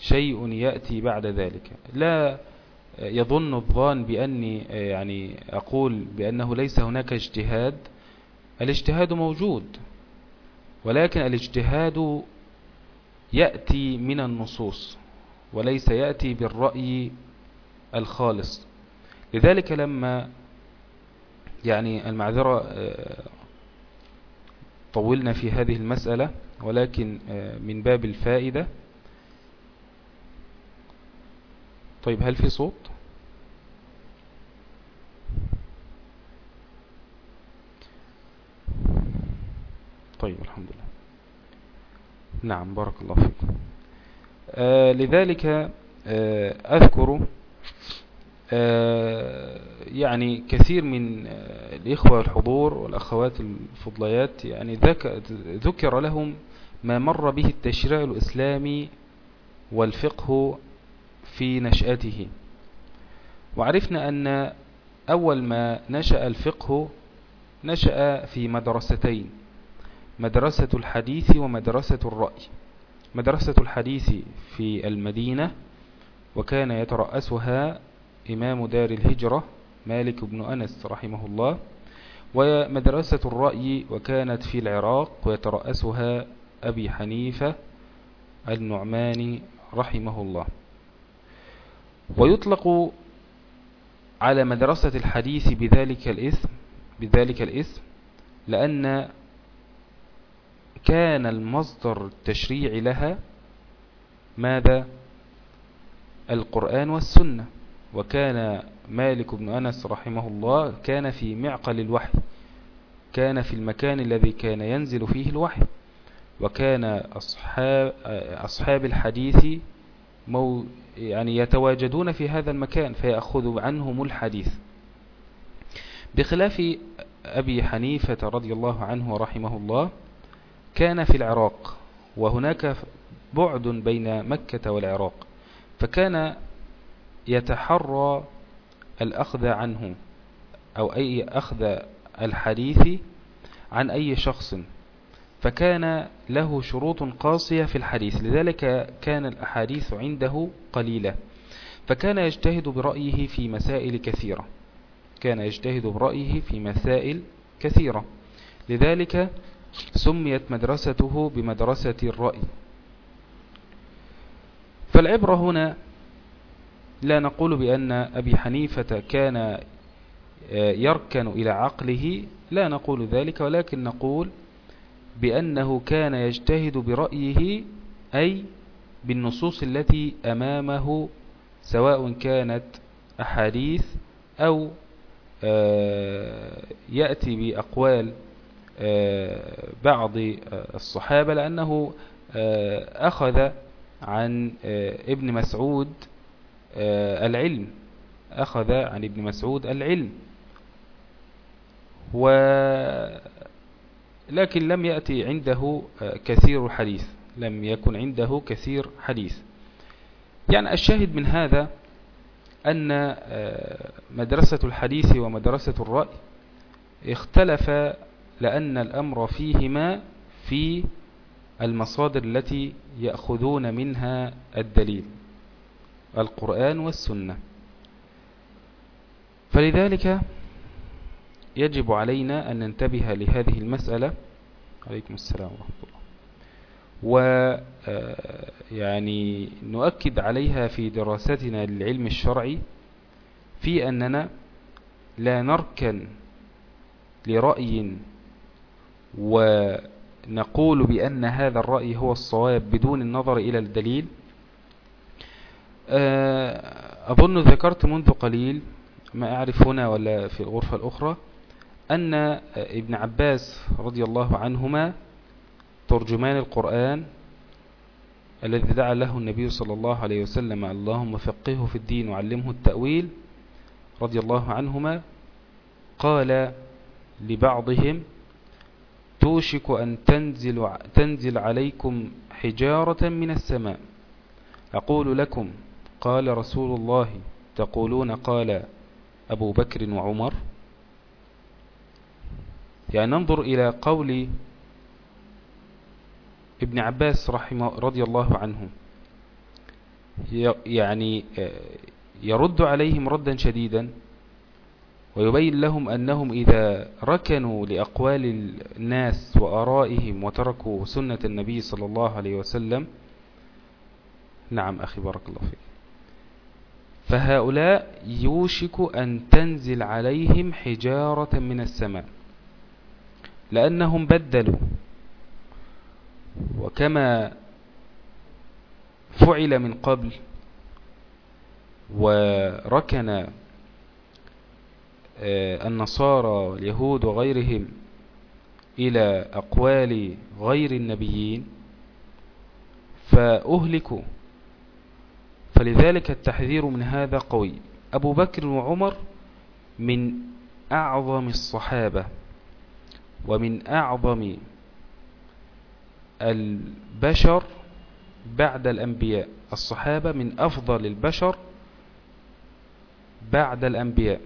شيء يأتي بعد ذلك. لا يظن الظان بأني يعني أقول بأنه ليس هناك اجتهاد. الاجتهاد موجود. ولكن الاجتهاد يأتي من النصوص وليس يأتي بالرأي الخالص. لذلك لما يعني المعذرة طولنا في هذه المسألة ولكن آه، من باب الفائدة. طيب هل في صوت؟ طيب الحمد لله. نعم بارك الله فيكم آه لذلك آه، أذكر آه، يعني كثير من الإخوة الحضور والأخوات الفضليات يعني ذكر لهم ما مر به التشريع الإسلامي والفقه في نشأته. وعرفنا أن أول ما نشأ الفقه نشأ في مدرستين. مدرسة الحديث ومدرسة الرأي. مدرسة الحديث في المدينة وكان يترأسها إمام دار الهجرة مالك بن أنس رحمه الله. ومدرسة الرأي وكانت في العراق ويترأسها أبي حنيفة النعماني رحمه الله. ويطلق على مدرسة الحديث بذلك الاسم بذلك الاسم لأن كان المصدر التشريعي لها ماذا؟ القرآن والسنة. وكان مالك بن أنس رحمه الله كان في معقل الوحي كان في المكان الذي كان ينزل فيه الوحي. وكان أصحاب, أصحاب الحديث مو يعني يتواجدون في هذا المكان فيأخذ عنهم الحديث. بخلاف أبي حنيفة رضي الله عنه ورحمه الله كان في العراق وهناك بعد بين مكة والعراق فكان يتحرى الأخذ عنه أو أي أخذ الحديث عن أي شخص فكان له شروط قاسية في الحديث لذلك كان الأحاديث عنده قليلة فكان يجتهد برأيه في مسائل كثيرة كان يجتهد برأيه في مسائل كثيرة لذلك سميت مدرسته بمدرسة الرأي. فالعبرة هنا لا نقول بأن أبي حنيفة كان آه، يركن إلى عقله لا نقول ذلك ولكن نقول بأنه كان يجتهد برأيه أي بالنصوص التي أمامه سواء كانت أحاديث أو آه، يأتي بأقوال بعض الصحابة لأنه أخذ عن ابن مسعود العلم. أخذ عن ابن مسعود العلم. و لكن لم يأتي عنده آه، كثير حديث. لم يكن عنده كثير حديث. يعني الشاهد من هذا أن آه، مدرسة الحديث ومدرسة الرأي اختلف لأن الأمر فيهما في المصادر التي يأخذون منها الدليل القرآن والسنة. فلذلك يجب علينا أن ننتبه لهذه المسألة. عليكم السلام ورحمة الله. و آه، نؤكد عليها في دراستنا للعلم الشرعي في أننا لا نركن لرأي ونقول بأن هذا الرأي هو الصواب بدون النظر إلى الدليل. آه، أظن ذكرت منذ قليل ما أعرف هنا ولا في الغرفة الأخرى أن ابن عباس رضي الله عنهما ترجمان القرآن الذي دعا له النبي صلى الله عليه وسلم اللهم فقهه في الدين وعلمه التأويل رضي الله عنهما قال لبعضهم توشك أن تنزل, تنزل عليكم حجارة من السماء. أقول لكم قال رسول الله تقولون قال أبو بكر وعمر. يعني ننظر إلى قول ابن عباس رحمه رضي الله عنه. يعني آه، يرد عليهم ردا شديدا. ويبين لهم أنهم إذا ركنوا لأقوال الناس وأرائهم وتركوا سنة النبي صلى الله عليه وسلم نعم أخي بارك الله فيك فهؤلاء يوشك أن تنزل عليهم حجارة من السماء لأنهم بدلوا وكما فعل من قبل وركن النصارى واليهود وغيرهم إلى أقوال غير النبيين فأهلكوا. فلذلك التحذير من هذا قوي. أبو بكر وعمر من أعظم الصحابة ومن أعظم البشر بعد الأنبياء. الصحابة من أفضل البشر بعد الأنبياء.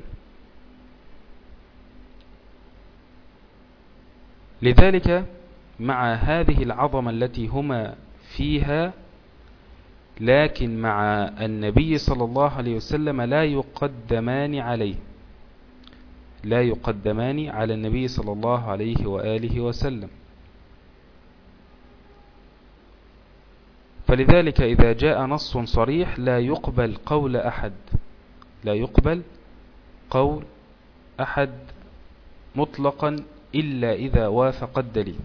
لذلك مع هذه العظمة التي هما فيها لكن مع النبي صلى الله عليه وسلم لا يقدمان عليه لا يقدمان على النبي صلى الله عليه وآله وسلم. فلذلك إذا جاء نص صريح لا يقبل قول أحد لا يقبل قول أحد مطلقا إلا إذا وافق الدليل.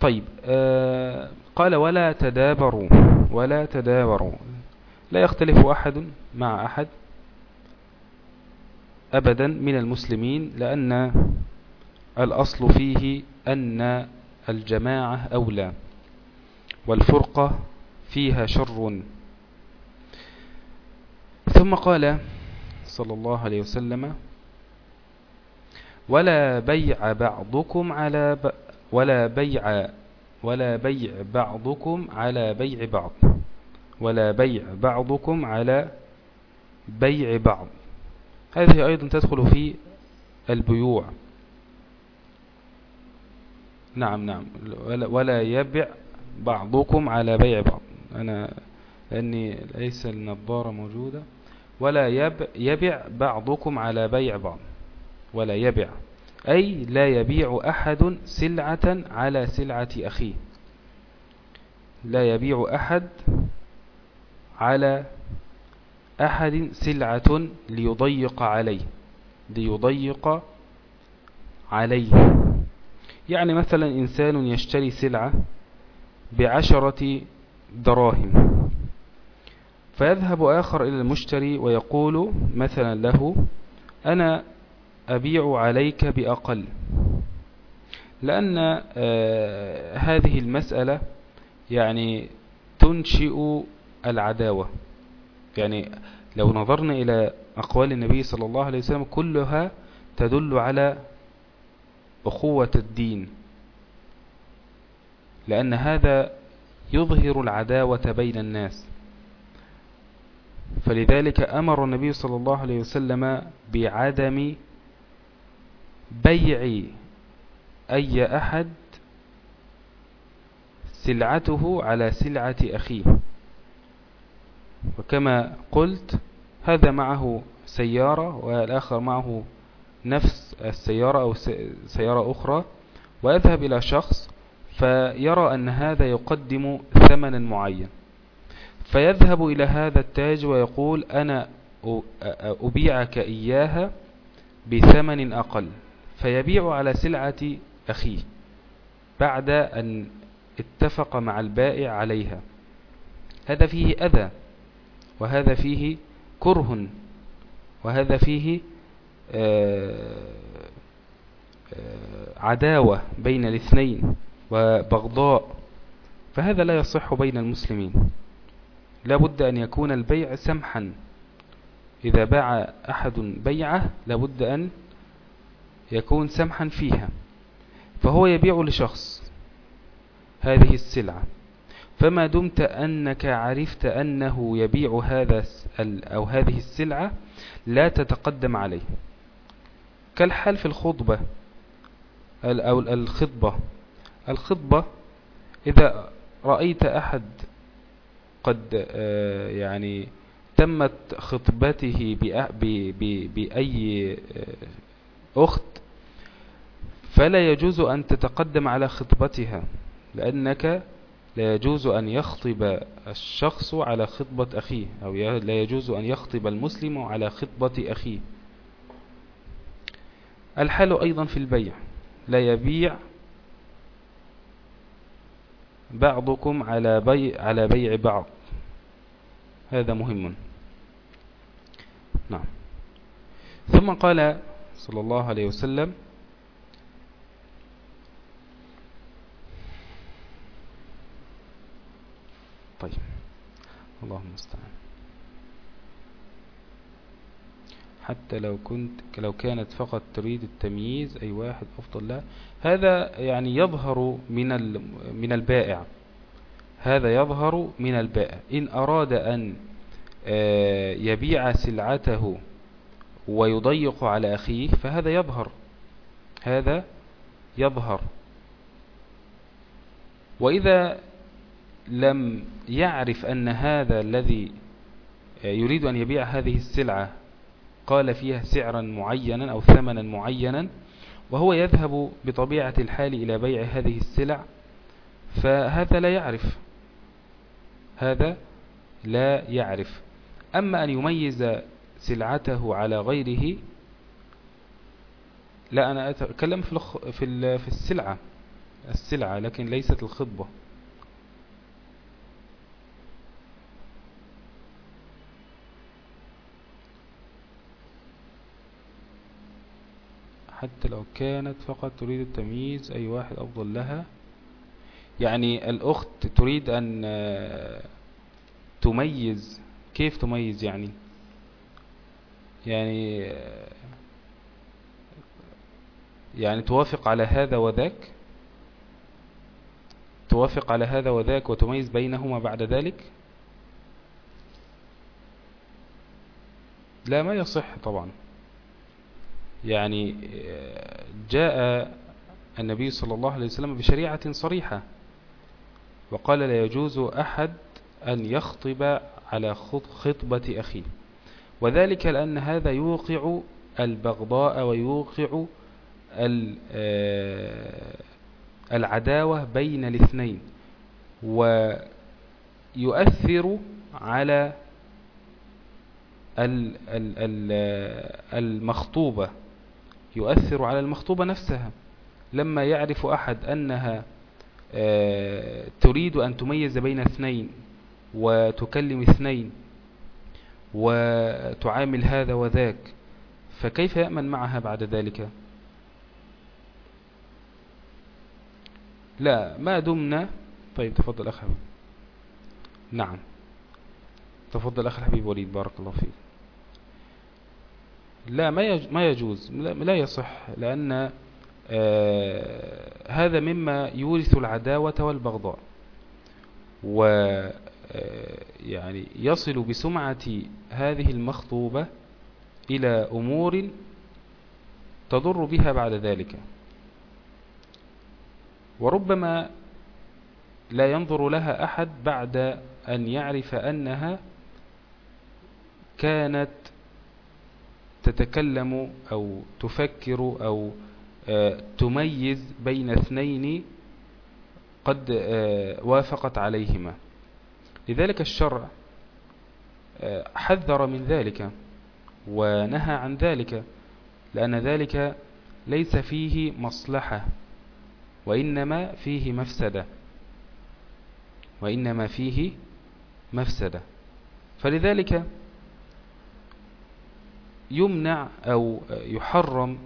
طيب آه قال ولا تدابروا ولا تدابروا. لا يختلف أحد مع أحد أبدا من المسلمين لأن الأصل فيه أن الجماعة أولى والفرقة فيها شر. ثم قال صلى الله عليه وسلم ولا بيع بعضكم على ب... ولا بيع ولا بيع بعضكم على بيع بعض. ولا بيع بعضكم على بيع بعض. هذه أيضا تدخل في البيوع. نعم نعم. ولا يبع بعضكم على بيع بعض. أنا لأني ليس النظارة موجودة. ولا يبع بعضكم على بيع بعض. ولا يبع. أي لا يبيع أحد سلعة على سلعة أخيه. لا يبيع أحد على أحد سلعة ليضيق عليه. ليضيق عليه. يعني مثلا إنسان يشتري سلعة بعشرة دراهم. فيذهب آخر إلى المشتري ويقول مثلا له أنا أبيع عليك بأقل. لأن آه هذه المسألة يعني تنشئ العداوة. يعني لو نظرنا إلى أقوال النبي صلى الله عليه وسلم كلها تدل على أخوة الدين. لأن هذا يظهر العداوة بين الناس. فلذلك أمر النبي صلى الله عليه وسلم بعدم بيع أي أحد سلعته على سلعة أخيه. وكما قلت هذا معه سيارة والآخر معه نفس السيارة أو سيارة أخرى. ويذهب إلى شخص فيرى أن هذا يقدم ثمنا معين. فيذهب إلى هذا التاج ويقول أنا أبيعك إياها بثمن أقل. فيبيع على سلعة أخيه بعد أن اتفق مع البائع عليها. هذا فيه أذى وهذا فيه كره وهذا فيه آه، آه، عداوة بين الاثنين وبغضاء فهذا لا يصح بين المسلمين. لا بد أن يكون البيع سمحا. إذا باع أحد بيعه لابد أن يكون سمحا فيها فهو يبيع لشخص هذه السلعة. فما دمت أنك عرفت أنه يبيع هذا أو هذه السلعة لا تتقدم عليه. كالحال في الخطبة أو الخطبة. الخطبة إذا رأيت أحد قد آه، يعني تمت خطبته بأي آه، أخت فلا يجوز أن تتقدم على خطبتها لأنك لا يجوز أن يخطب الشخص على خطبة أخيه أو لا يجوز أن يخطب المسلم على خطبة أخيه. الحال أيضا في البيع لا يبيع بعضكم على بيع, على بيع بعض. هذا مهم. نعم. ثم قال صلى الله عليه وسلم. طيب. اللهم استعان. حتى لو كنت لو كانت فقط تريد التمييز أي واحد أفضل لا هذا يعني يظهر من من البائع. هذا يظهر من البائع. إن أراد أن آه، يبيع سلعته ويضيق على أخيه فهذا يظهر. هذا يظهر. وإذا لم يعرف أن هذا الذي يريد أن يبيع هذه السلعة قال فيها سعرا معينا أو ثمنا معينا وهو يذهب بطبيعة الحال إلى بيع هذه السلع فهذا لا يعرف. هذا لا يعرف. أما أن يميز سلعته على غيره. لا أنا أتكلم في في السلعة السلعة لكن ليست الخطبة. حتى لو كانت فقط تريد التمييز أي واحد أفضل لها. يعني الأخت تريد أن تميز. كيف تميز يعني؟ يعني يعني توافق على هذا وذاك توافق على هذا وذاك وتميز بينهما بعد ذلك؟ لا ما يصح طبعا. يعني جاء النبي صلى الله عليه وسلم بشريعة صريحة وقال لا يجوز أحد أن يخطب على خطبة أخيه. وذلك لأن هذا يوقع البغضاء ويوقع آه، العداوة بين الاثنين ويؤثر على المخطوبة يؤثر على المخطوبة نفسها. لما يعرف أحد أنها آه، تريد أن تميز بين اثنين وتكلم اثنين وتعامل هذا وذاك فكيف يأمن معها بعد ذلك؟ لا ما دمنا. طيب تفضل أخ نعم. تفضل أخ الحبيب وليد بارك الله فيك. لا ما يجوز لا يصح لأن آه هذا مما يورث العداوة والبغضاء. يعني يصل بسمعة هذه المخطوبة إلى أمور تضر بها بعد ذلك. وربما لا ينظر لها أحد بعد أن يعرف أنها كانت تتكلم أو تفكر أو آه، تميز بين اثنين قد آه، وافقت عليهما. لذلك الشرع آه، حذر من ذلك ونهى عن ذلك لأن ذلك ليس فيه مصلحة وإنما فيه مفسدة وإنما فيه مفسدة. فلذلك يمنع أو يحرم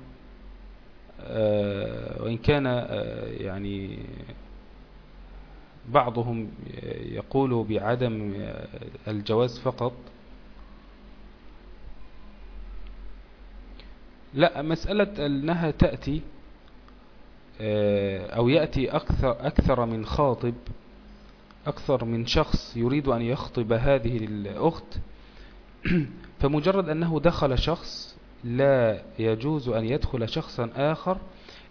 آه، وإن كان آه، يعني بعضهم يقول بعدم الجواز فقط. لا مسألة أنها تأتي آه، أو يأتي أكثر, أكثر من خاطب أكثر من شخص يريد أن يخطب هذه الأخت فمجرد أنه دخل شخص لا يجوز أن يدخل شخصا آخر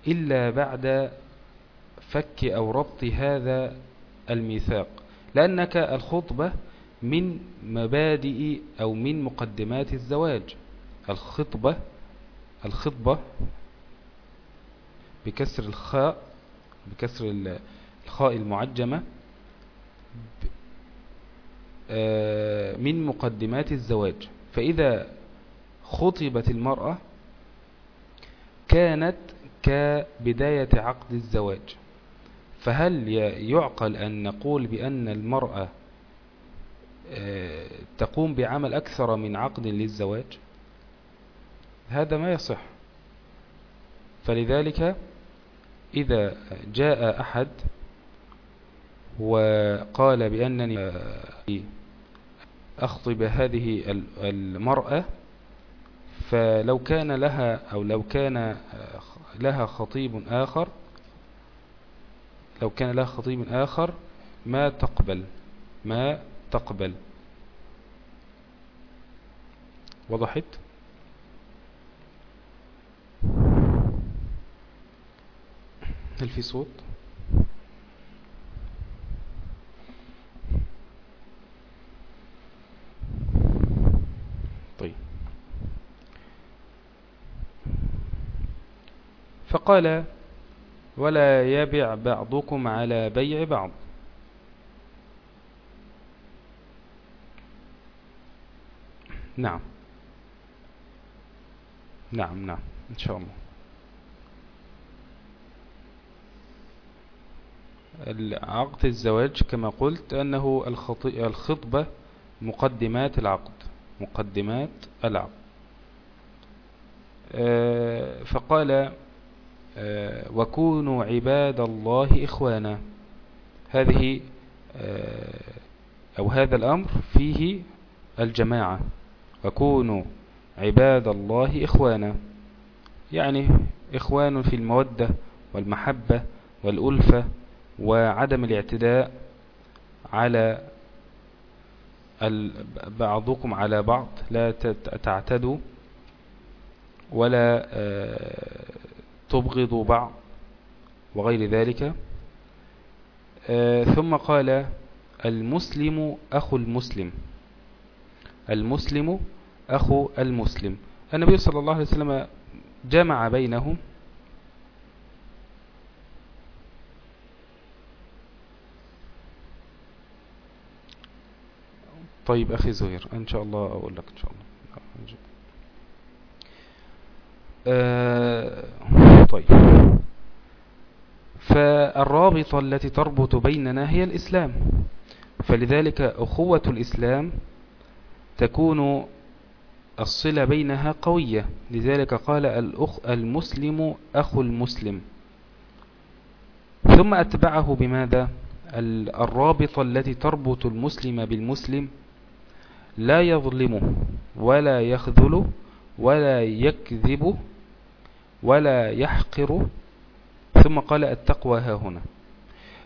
إلا بعد فك أو ربط هذا الميثاق لأنك الخطبة من مبادئ أو من مقدمات الزواج. الخطبة الخطبة بكسر الخاء بكسر الخاء المعجمة آه، من مقدمات الزواج. فإذا خطبت المرأة كانت كبداية عقد الزواج. فهل يعقل أن نقول بأن المرأة آه، تقوم بعمل أكثر من عقد للزواج؟ هذا ما يصح. فلذلك إذا جاء أحد وقال بأنني أخطب هذه المرأة فلو كان لها أو لو كان لها خطيب آخر لو كان لها خطيب آخر ما تقبل ما تقبل. وضحت؟ هل في صوت؟ طيب. فقال ولا يبع بعضكم على بيع بعض. نعم. نعم نعم إن شاء الله. عقد الزواج كما قلت أنه الخطبة مقدمات العقد مقدمات العقد. آه، فقال وكونوا عباد الله إخوانا. هذه آه، أو هذا الأمر فيه الجماعة. وكونوا عباد الله إخوانا. يعني إخوان في المودة والمحبة والألفة وعدم الاعتداء على بعضكم على بعض. لا تعتدوا ولا تبغضوا بعض وغير ذلك. آه، ثم قال المسلم أخو المسلم. المسلم أخو المسلم. النبي صلى الله عليه وسلم جمع بينهم. طيب أخي زهير إن شاء الله أقول لك إن شاء الله. آه طيب. فالرابطة التي تربط بيننا هي الإسلام فلذلك أخوة الإسلام تكون الصلة بينها قوية. لذلك قال الأخ المسلم أخو المسلم. ثم أتبعه بماذا؟ الرابطة التي تربط المسلم بالمسلم لا يظلمه ولا يخذل ولا يكذب ولا يحقر. ثم قال التقوى ها هنا.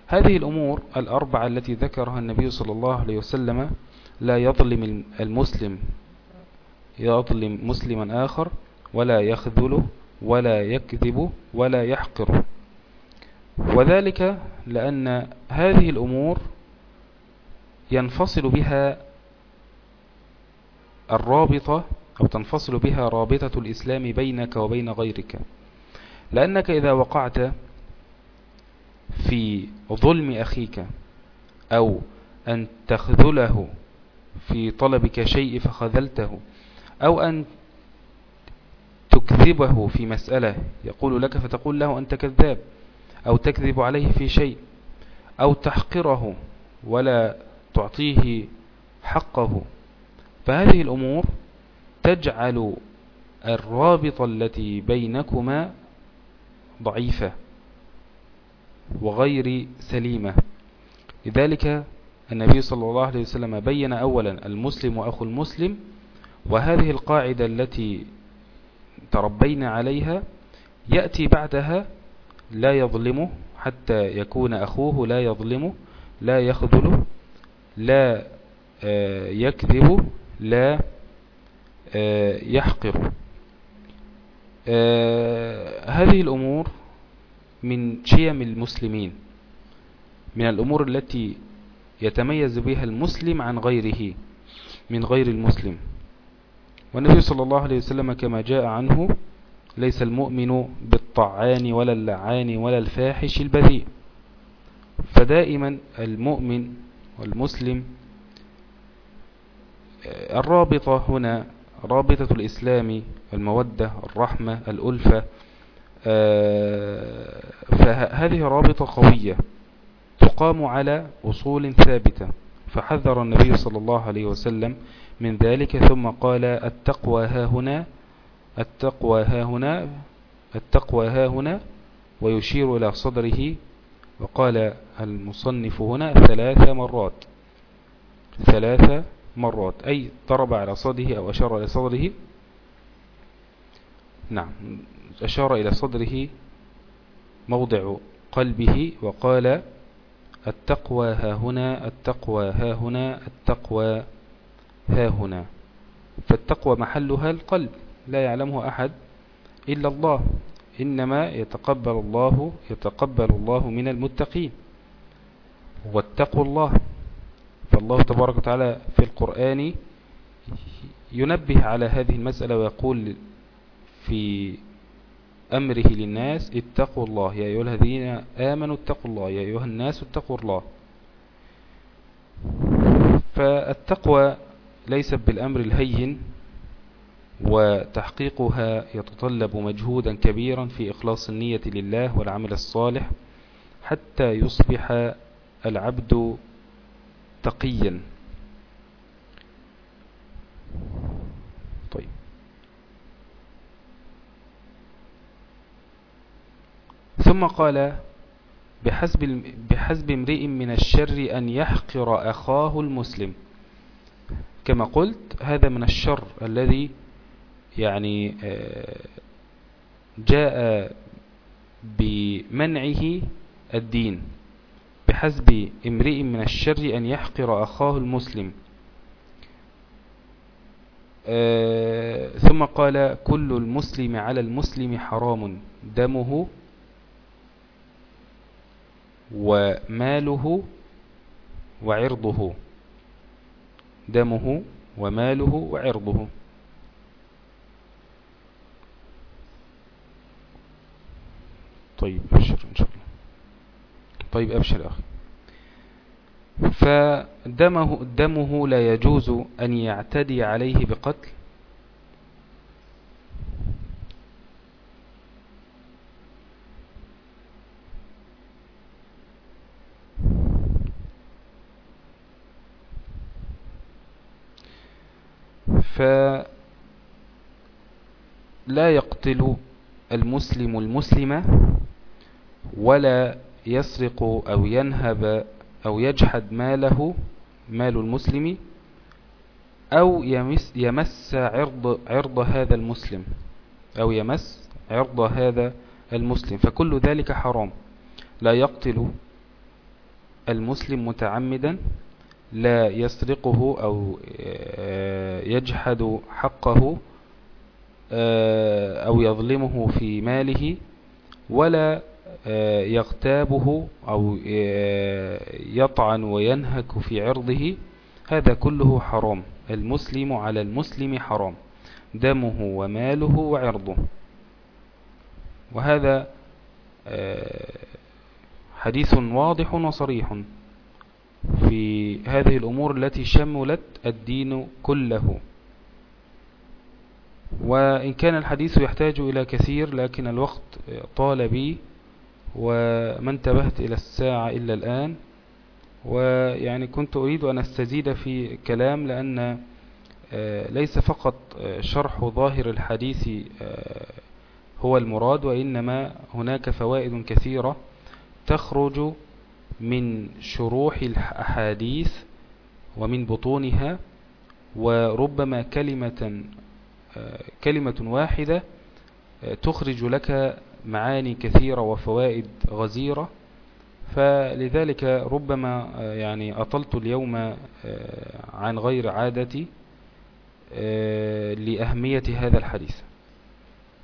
هذه الأمور الأربعة التي ذكرها النبي صلى الله عليه وسلم لا يظلم المسلم يظلم مسلما آخر ولا يخذل ولا يكذب ولا يحقر. وذلك لأن هذه الأمور ينفصل بها الرابطة أو تنفصل بها رابطة الإسلام بينك وبين غيرك. لأنك إذا وقعت في ظلم أخيك أو أن تخذله في طلبك شيء فخذلته أو أن تكذبه في مسألة يقول لك فتقول له أنت كذاب أو تكذب عليه في شيء أو تحقره ولا تعطيه حقه. فهذه الأمور تجعل الرابطة التي بينكما ضعيفة وغير سليمة. لذلك النبي صلى الله عليه وسلم بين أولا المسلم وأخو المسلم وهذه القاعدة التي تربينا عليها يأتي بعدها لا يظلمه حتى يكون أخوه لا يظلمه لا يخذله لا آه، يكذب لا يحقر. آه، هذه الأمور من شيم المسلمين من الأمور التي يتميز بها المسلم عن غيره من غير المسلم. والنبي صلى الله عليه وسلم كما جاء عنه ليس المؤمن بالطعان ولا اللعان ولا الفاحش البذيء. فدائما المؤمن والمسلم الرابطة هنا رابطة الإسلام المودة الرحمة الألفة آه، فهذه رابطة قوية تقام على أصول ثابتة. فحذر النبي صلى الله عليه وسلم من ذلك ثم قال التقوى ها هنا التقوى ها هنا التقوى ها هنا ويشير إلى صدره وقال المصنف هنا ثلاث مرات ثلاث مرات أي ضرب على صدره أو أشار إلى صدره. نعم أشار إلى صدره موضع قلبه وقال التقوى ها هنا التقوى ها هنا التقوى ها هنا. فالتقوى محلها القلب لا يعلمه أحد إلا الله. إنما يتقبل الله يتقبل الله من المتقين. واتقوا الله. فالله تبارك وتعالى في القرآن ينبه على هذه المسألة ويقول في أمره للناس اتقوا الله. يا أيها الذين آمنوا اتقوا الله. يا أيها الناس اتقوا الله. فالتقوى ليست بالأمر الهين وتحقيقها يتطلب مجهودا كبيرا في إخلاص النية لله والعمل الصالح حتى يصبح العبد تقيا طيب. ثم قال بحسب, بحسب امرئ من الشر أن يحقر أخاه المسلم. كما قلت هذا من الشر الذي يعني آه، جاء بمنعه الدين. بحسب امرئ من الشر أن يحقر أخاه المسلم. آه، ثم قال كل المسلم على المسلم حرام دمه وماله وعرضه. دمه وماله وعرضه. طيب أبشر إن شاء الله. طيب أبشر أخي. فدمه دمه لا يجوز أن يعتدي عليه بقتل؟ فلا يقتل المسلم المسلمة ولا يسرق أو ينهب أو يجحد ماله مال المسلم أو يمس, يمس عرض, عرض هذا المسلم أو يمس عرض هذا المسلم. فكل ذلك حرام. لا يقتل المسلم متعمدا لا يسرقه أو آه، يجحد حقه آه، أو يظلمه في ماله ولا يغتابه أو يطعن وينهك في عرضه هذا كله حرام. المسلم على المسلم حرام. دمه وماله وعرضه. وهذا حديث واضح وصريح في هذه الأمور التي شملت الدين كله. وإن كان الحديث يحتاج إلى كثير لكن الوقت طال بي. وما انتبهت إلى الساعة إلا الآن. ويعني كنت أريد أن أستزيد في كلام لأن آه، ليس فقط آه، شرح ظاهر الحديث آه، هو المراد وإنما هناك فوائد كثيرة تخرج من شروح الأحاديث ومن بطونها. وربما كلمة كلمة واحدة تخرج لك معاني كثيرة وفوائد غزيرة فلذلك ربما يعني أطلت اليوم عن غير عادتي لأهمية هذا الحديث.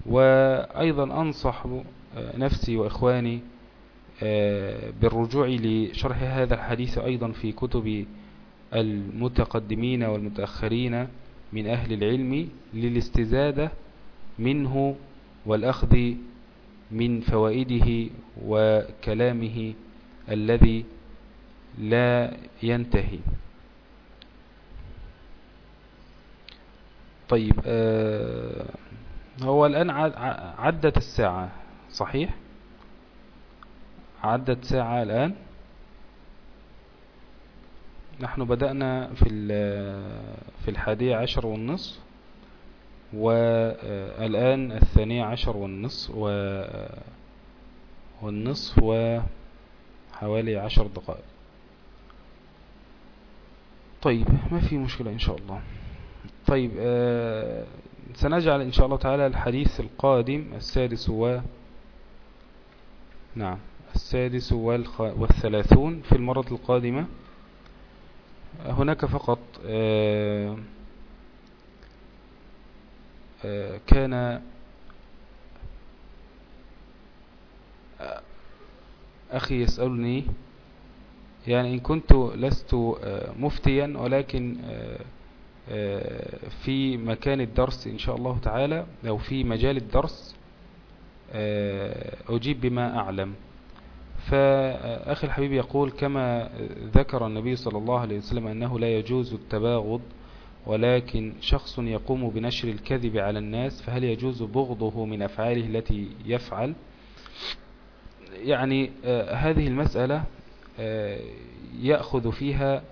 وأيضا أنصح نفسي وإخواني بالرجوع لشرح هذا الحديث أيضا في كتب المتقدمين والمتأخرين من أهل العلم للاستزادة منه والأخذ من فوائده وكلامه الذي لا ينتهي. طيب آه هو الآن عدت الساعة صحيح؟ عدت ساعة الآن؟ نحن بدأنا في في الحادية عشر والنصف. والآن الثانية عشر والنصف والنصف وحوالي عشر دقائق. طيب ما في مشكلة إن شاء الله. طيب آه، سنجعل إن شاء الله تعالى الحديث القادم السادس و نعم السادس والثلاثون في المرة القادمة. هناك فقط آه، كان آه، أخي يسألني يعني إن كنت لست مفتيا ولكن في مكان الدرس إن شاء الله تعالى أو في مجال الدرس أجيب بما أعلم. فأخي الحبيب يقول كما ذكر النبي صلى الله عليه وسلم أنه لا يجوز التباغض ولكن شخص يقوم بنشر الكذب على الناس فهل يجوز بغضه من أفعاله التي يفعل؟ يعني آه هذه المسألة آه يأخذ فيها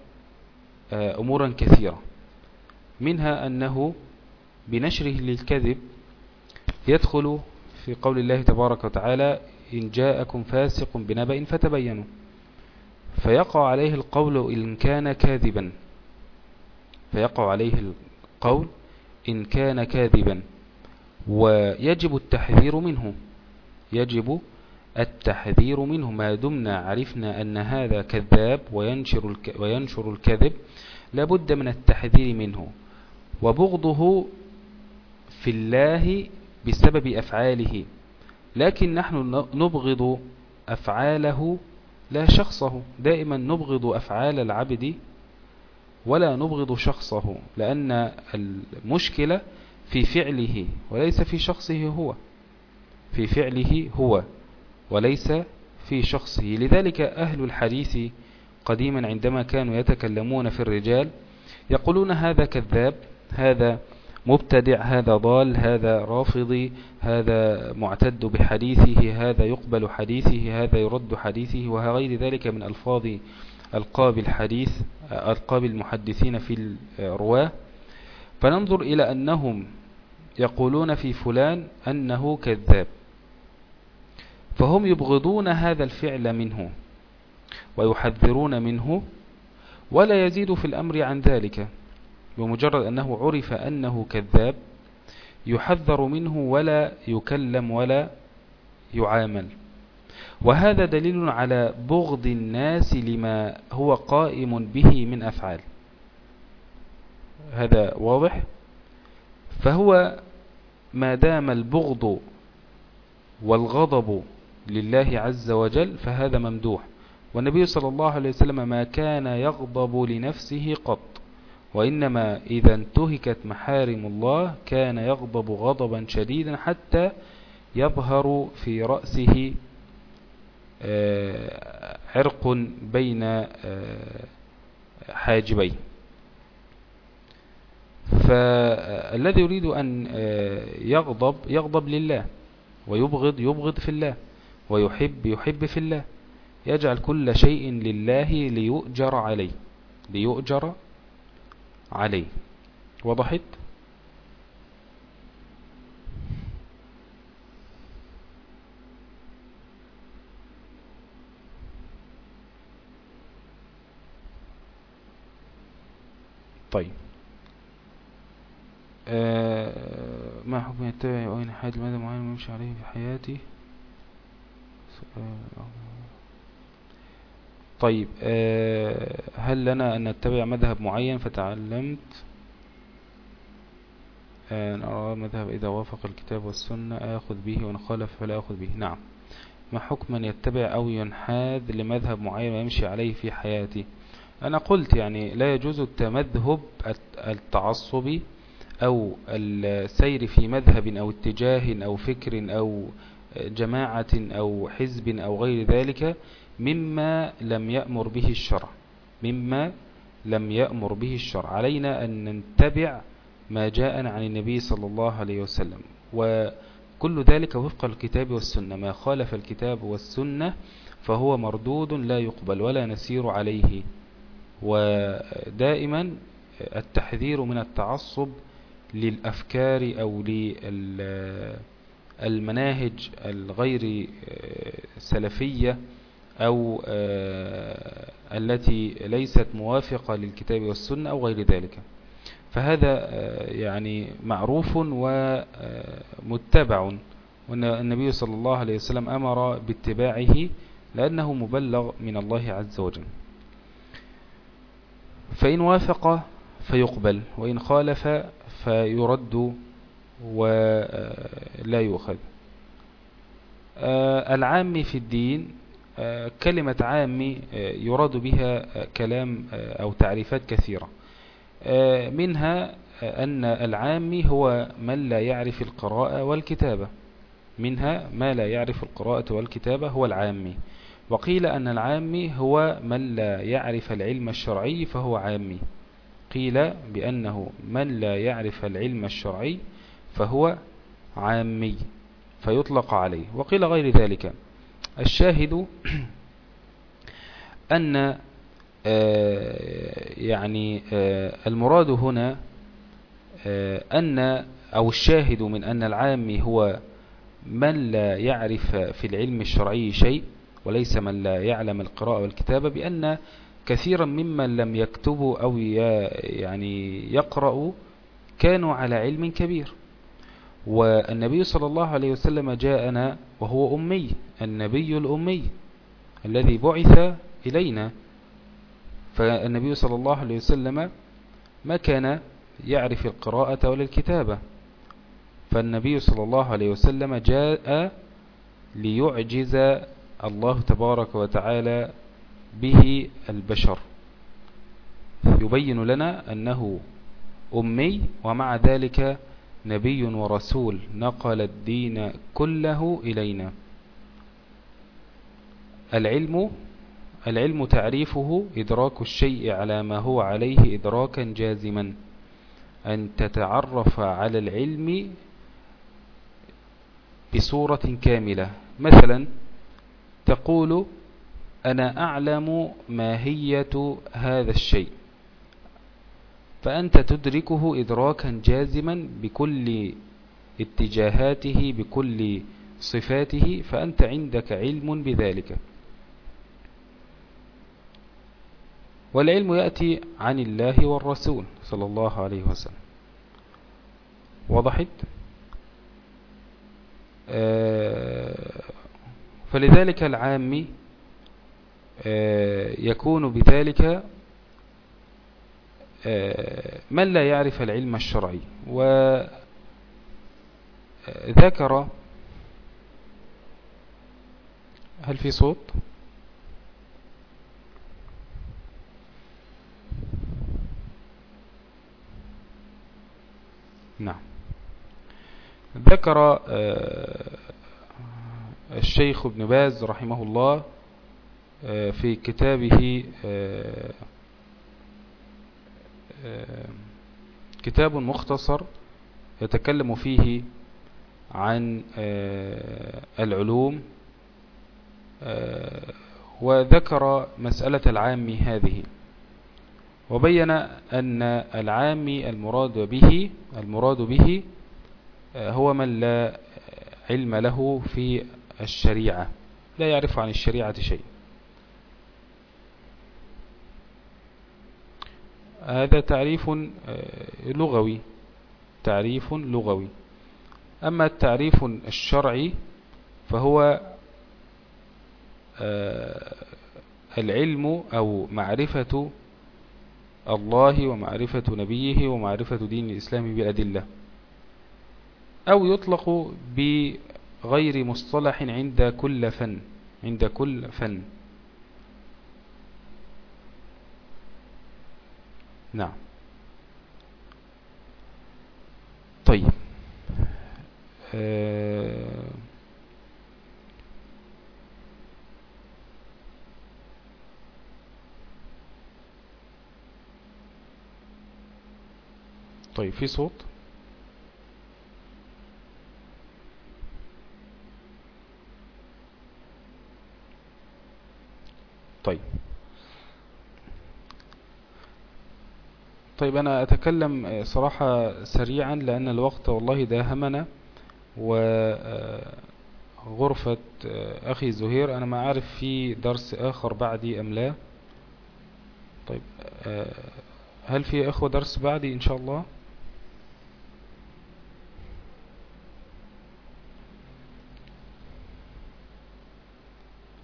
آه أمورا كثيرة. منها أنه بنشره للكذب يدخل في قول الله تبارك وتعالى إن جاءكم فاسق بنبأ فتبينوا فيقع عليه القول إن كان كاذبا فيقع عليه القول إن كان كاذبا ويجب التحذير منه. يجب التحذير منه. ما دمنا عرفنا أن هذا كذاب وينشر, الكذب لابد من التحذير منه. وبغضه في الله بسبب أفعاله. لكن نحن نبغض أفعاله لا شخصه. دائما نبغض أفعال العبد ولا نبغض شخصه لأن المشكلة في فعله وليس في شخصه هو. في فعله هو وليس في شخصه. لذلك أهل الحديث قديما عندما كانوا يتكلمون في الرجال يقولون هذا كذاب هذا مبتدع هذا ضال هذا رافضي هذا معتد بحديثه هذا يقبل حديثه هذا يرد حديثه وغير ذلك من ألفاظ ألقاب الحديث ألقاب المحدثين في الرواة. فننظر إلى أنهم يقولون في فلان أنه كذاب. فهم يبغضون هذا الفعل منه ويحذرون منه ولا يزيد في الأمر عن ذلك بمجرد أنه عرف أنه كذاب يحذر منه ولا يكلم ولا يعامل. وهذا دليل على بغض الناس لما هو قائم به من أفعال. هذا واضح؟ فهو ما دام البغض والغضب لله عز وجل فهذا ممدوح. والنبي صلى الله عليه وسلم ما كان يغضب لنفسه قط وإنما إذا انتهكت محارم الله كان يغضب غضبا شديدا حتى يظهر في رأسه عرق بين آه، حاجبيه فالذي يريد أن آه، يغضب يغضب لله ويبغض يبغض في الله ويحب يحب في الله. يجعل كل شيء لله ليؤجر عليه ليؤجر عليه. وضحت طيب. آه ما حكم يتبع وأين حاد لماذا معين يمشي عليه في حياتي طيب آه، هل لنا أن نتبع مذهب معين؟ فتعلمت. أن أرى مذهب إذا وافق الكتاب والسنة أخذ به وإن خالف فلا أخذ به. نعم. ما حكم من يتبع أو ينحاذ لمذهب معين ويمشي عليه في حياته؟ أنا قلت يعني لا يجوز التمذهب التعصبي أو السير في مذهب أو اتجاه أو فكر أو جماعة أو حزب أو غير ذلك مما لم يأمر به الشرع مما لم يأمر به الشرع. علينا أن نتبع ما جاءنا عن النبي صلى الله عليه وسلم. وكل ذلك وفق الكتاب والسنة. ما خالف الكتاب والسنة فهو مردود لا يقبل ولا نسير عليه. ودائما التحذير من التعصب للأفكار أو للمناهج الغير سلفية أو التي ليست موافقة للكتاب والسنة أو غير ذلك. فهذا يعني معروف ومتبع. وأن النبي صلى الله عليه وسلم أمر باتباعه لأنه مبلغ من الله عز وجل. فإن وافق فيقبل وإن خالف فيرد ولا يؤخذ. آه، العام في الدين آه، كلمة عام آه، يراد بها كلام أو تعريفات كثيرة. منها أن العام هو من لا يعرف القراءة والكتابة. منها ما لا يعرف القراءة والكتابة هو العامي وقيل أن العامي هو من لا يعرف العلم الشرعي فهو عامي قيل بأنه من لا يعرف العلم الشرعي فهو عامي فيطلق عليه. وقيل غير ذلك. الشاهد أن آه، يعني آه، المراد هنا آه، أن أو الشاهد من أن العامي هو من لا يعرف في العلم الشرعي شيء وليس من لا يعلم القراءة والكتابة بأن كثيرا ممن لم يكتبوا أو يعني يقرأوا كانوا على علم كبير. والنبي صلى الله عليه وسلم جاءنا وهو أمي النبي الأمي الذي بعث إلينا. فالنبي صلى الله عليه وسلم ما كان يعرف القراءة ولا الكتابة فالنبي صلى الله عليه وسلم جاء ليعجز الله تبارك وتعالى به البشر. يبين لنا أنه أمي ومع ذلك نبي ورسول. نقل الدين كله إلينا. العلم العلم تعريفه إدراك الشيء على ما هو عليه إدراكا جازما. أن تتعرف على العلم بصورة كاملة. مثلا تقول أنا أعلم ماهية هذا الشيء. فأنت تدركه إدراكا جازما بكل اتجاهاته بكل صفاته فأنت عندك علم بذلك. والعلم يأتي عن الله والرسول صلى الله عليه وسلم. وضحت؟ آه، فلذلك العام آه، يكون بذلك آه، من لا يعرف العلم الشرعي. وذكر هل في صوت؟ نعم. ذكر آه، الشيخ ابن باز رحمه الله آه، في كتابه كتاب مختصر يتكلم فيه عن آه، العلوم آه، وذكر مسألة العام هذه وبين أن العام المراد به المراد به آه، هو من لا علم له في الشريعة. لا يعرف عن الشريعة شيء. هذا تعريف آه، لغوي. تعريف لغوي. أما التعريف الشرعي فهو آه، العلم أو معرفة الله ومعرفة نبيه ومعرفة دين الإسلام بالأدلة أو يطلق بغير مصطلح عند كل فن عند كل فن. نعم. طيب. آه. طيب في صوت؟ طيب. طيب أنا أتكلم آه، صراحة سريعا لأن الوقت والله داهمنا وغرفة آه، أخي زهير. أنا ما أعرف في درس آخر بعدي أم لا. طيب آه، هل في أخوة درس بعدي إن شاء الله؟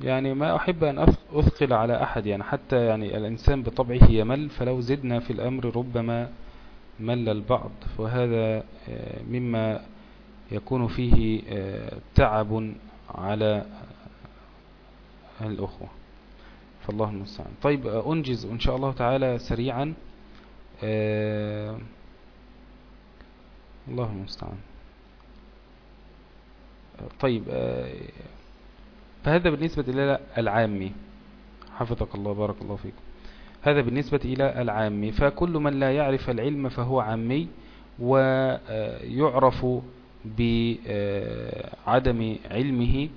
يعني ما أحب أن أثقل على أحد يعني حتى يعني الإنسان بطبعه يمل فلو زدنا في الأمر ربما مل البعض. وهذا آه، مما يكون فيه آه، تعب على الأخوة. فالله المستعان. طيب آه، أنجز إن شاء الله تعالى سريعا. الله المستعان. طيب فهذا بالنسبة إلى العامي حفظك الله بارك الله فيكم هذا بالنسبة إلى العامي فكل من لا يعرف العلم فهو عامي ويعرف بعدم علمه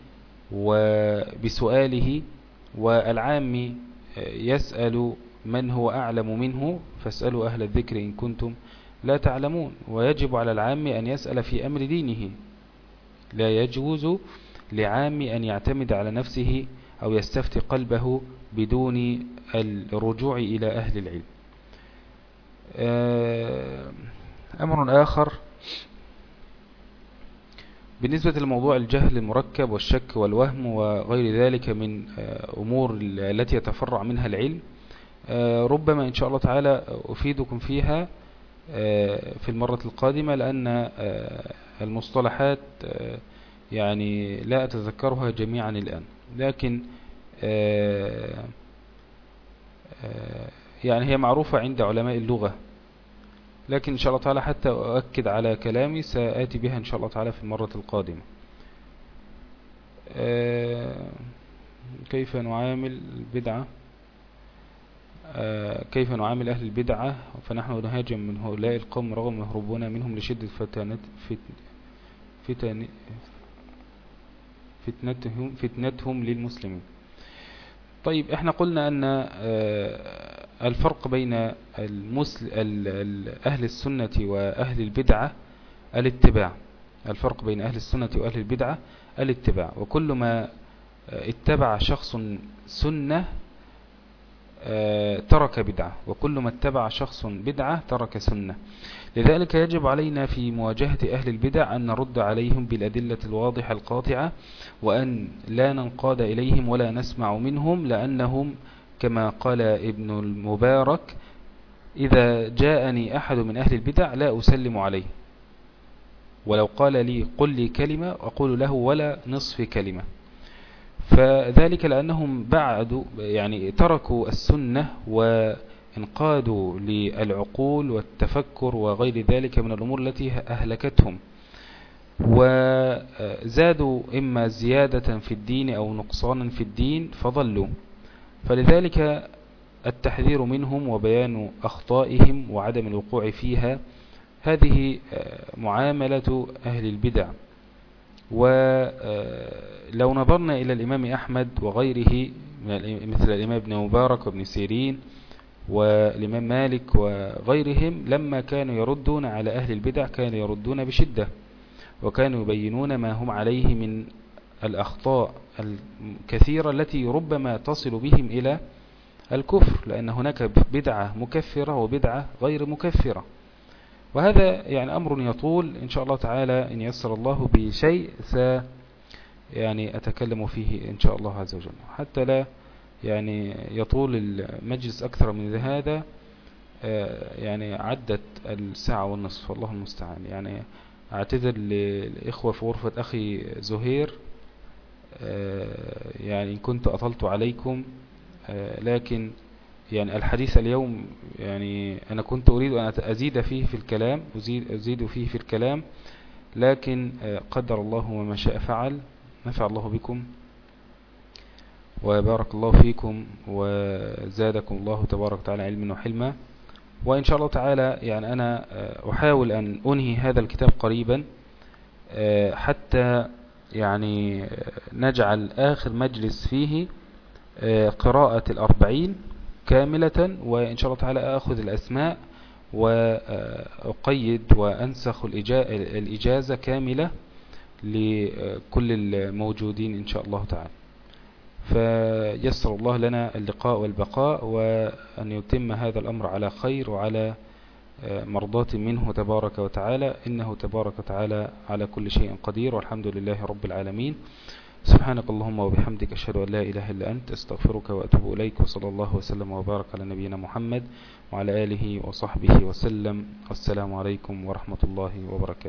وبسؤاله. والعامي يسأل من هو أعلم منه. فاسألوا أهل الذكر إن كنتم لا تعلمون. ويجب على العام أن يسأل في أمر دينه. لا يجوز لعام أن يعتمد على نفسه أو يستفتي قلبه بدون الرجوع إلى أهل العلم. آه، أمر آخر. بالنسبة لموضوع الجهل المركب والشك والوهم وغير ذلك من آه، أمور التي يتفرع منها العلم آه، ربما إن شاء الله تعالى أفيدكم فيها في المرة القادمة لأن المصطلحات يعني لا أتذكرها جميعا الآن. لكن آه، آه، يعني هي معروفة عند علماء اللغة. لكن إن شاء الله تعالى حتى أؤكد على كلامي سآتي بها إن شاء الله تعالى في المرة القادمة. آه، كيف نعامل البدعة؟ كيف نعامل أهل البدعة؟ فنحن نهاجم من هؤلاء القوم رغم مهربون منهم لشدة فتنة فتن فتنتهم, فتنتهم للمسلمين. طيب إحنا قلنا أن آه، الفرق بين المسل أهل السنة وأهل البدعة الاتباع. الفرق بين أهل السنة وأهل البدعة الاتباع. وكل ما آه، اتبع شخص سنة ترك بدعة. وكل ما اتبع شخص بدعة ترك سنة. لذلك يجب علينا في مواجهة أهل البدع أن نرد عليهم بالأدلة الواضحة القاطعة وأن لا ننقاد إليهم ولا نسمع منهم لأنهم كما قال ابن المبارك إذا جاءني أحد من أهل البدع لا أسلم عليه. ولو قال لي قل لي كلمة أقول له ولا نصف كلمة. فذلك لأنهم بعد يعني تركوا السنة وانقادوا للعقول والتفكر وغير ذلك من الأمور التي أهلكتهم. وزادوا إما زيادة في الدين أو نقصانا في الدين فضلوا. فلذلك التحذير منهم وبيان أخطائهم وعدم الوقوع فيها هذه معاملة أهل البدع. ولو نظرنا إلى الإمام أحمد وغيره مثل الإمام ابن مبارك وابن سيرين والإمام مالك وغيرهم لما كانوا يردون على أهل البدع كانوا يردون بشدة وكانوا يبينون ما هم عليه من الأخطاء الكثيرة التي ربما تصل بهم إلى الكفر لأن هناك بدعة مكفرة وبدعة غير مكفرة. وهذا يعني أمر يطول إن شاء الله تعالى إن يسر الله بشيء س يعني أتكلم فيه إن شاء الله عز وجل. حتى لا يعني يطول المجلس أكثر من هذا آه، يعني عدت الساعة والنصف. الله المستعان. يعني أعتذر للإخوة في غرفة أخي زهير آه، يعني كنت أطلت عليكم آه، لكن يعني الحديث اليوم يعني أنا كنت أريد أن أزيد فيه في الكلام أزيد, أزيد فيه في الكلام لكن آه، قدر الله وما شاء فعل نفع الله بكم وبارك الله فيكم وزادكم الله تبارك وتعالى علما وحلما. وإن شاء الله تعالى يعني أنا آه، أحاول أن أنهي هذا الكتاب قريبا آه، حتى يعني نجعل آخر مجلس فيه قراءة الأربعين. كاملة وإن شاء الله تعالى أخذ الأسماء وأقيد وأنسخ الإجازة كاملة لكل الموجودين إن شاء الله تعالى. فيسر الله لنا اللقاء والبقاء وأن يتم هذا الأمر على خير وعلى مرضاة منه تبارك وتعالى إنه تبارك وتعالى على كل شيء قدير والحمد لله رب العالمين. سبحانك اللهم وبحمدك أشهد أن لا إله إلا أنت أستغفرك وأتوب إليك وصلى الله وسلم وبارك على نبينا محمد وعلى آله وصحبه وسلم. والسلام عليكم ورحمة الله وبركاته.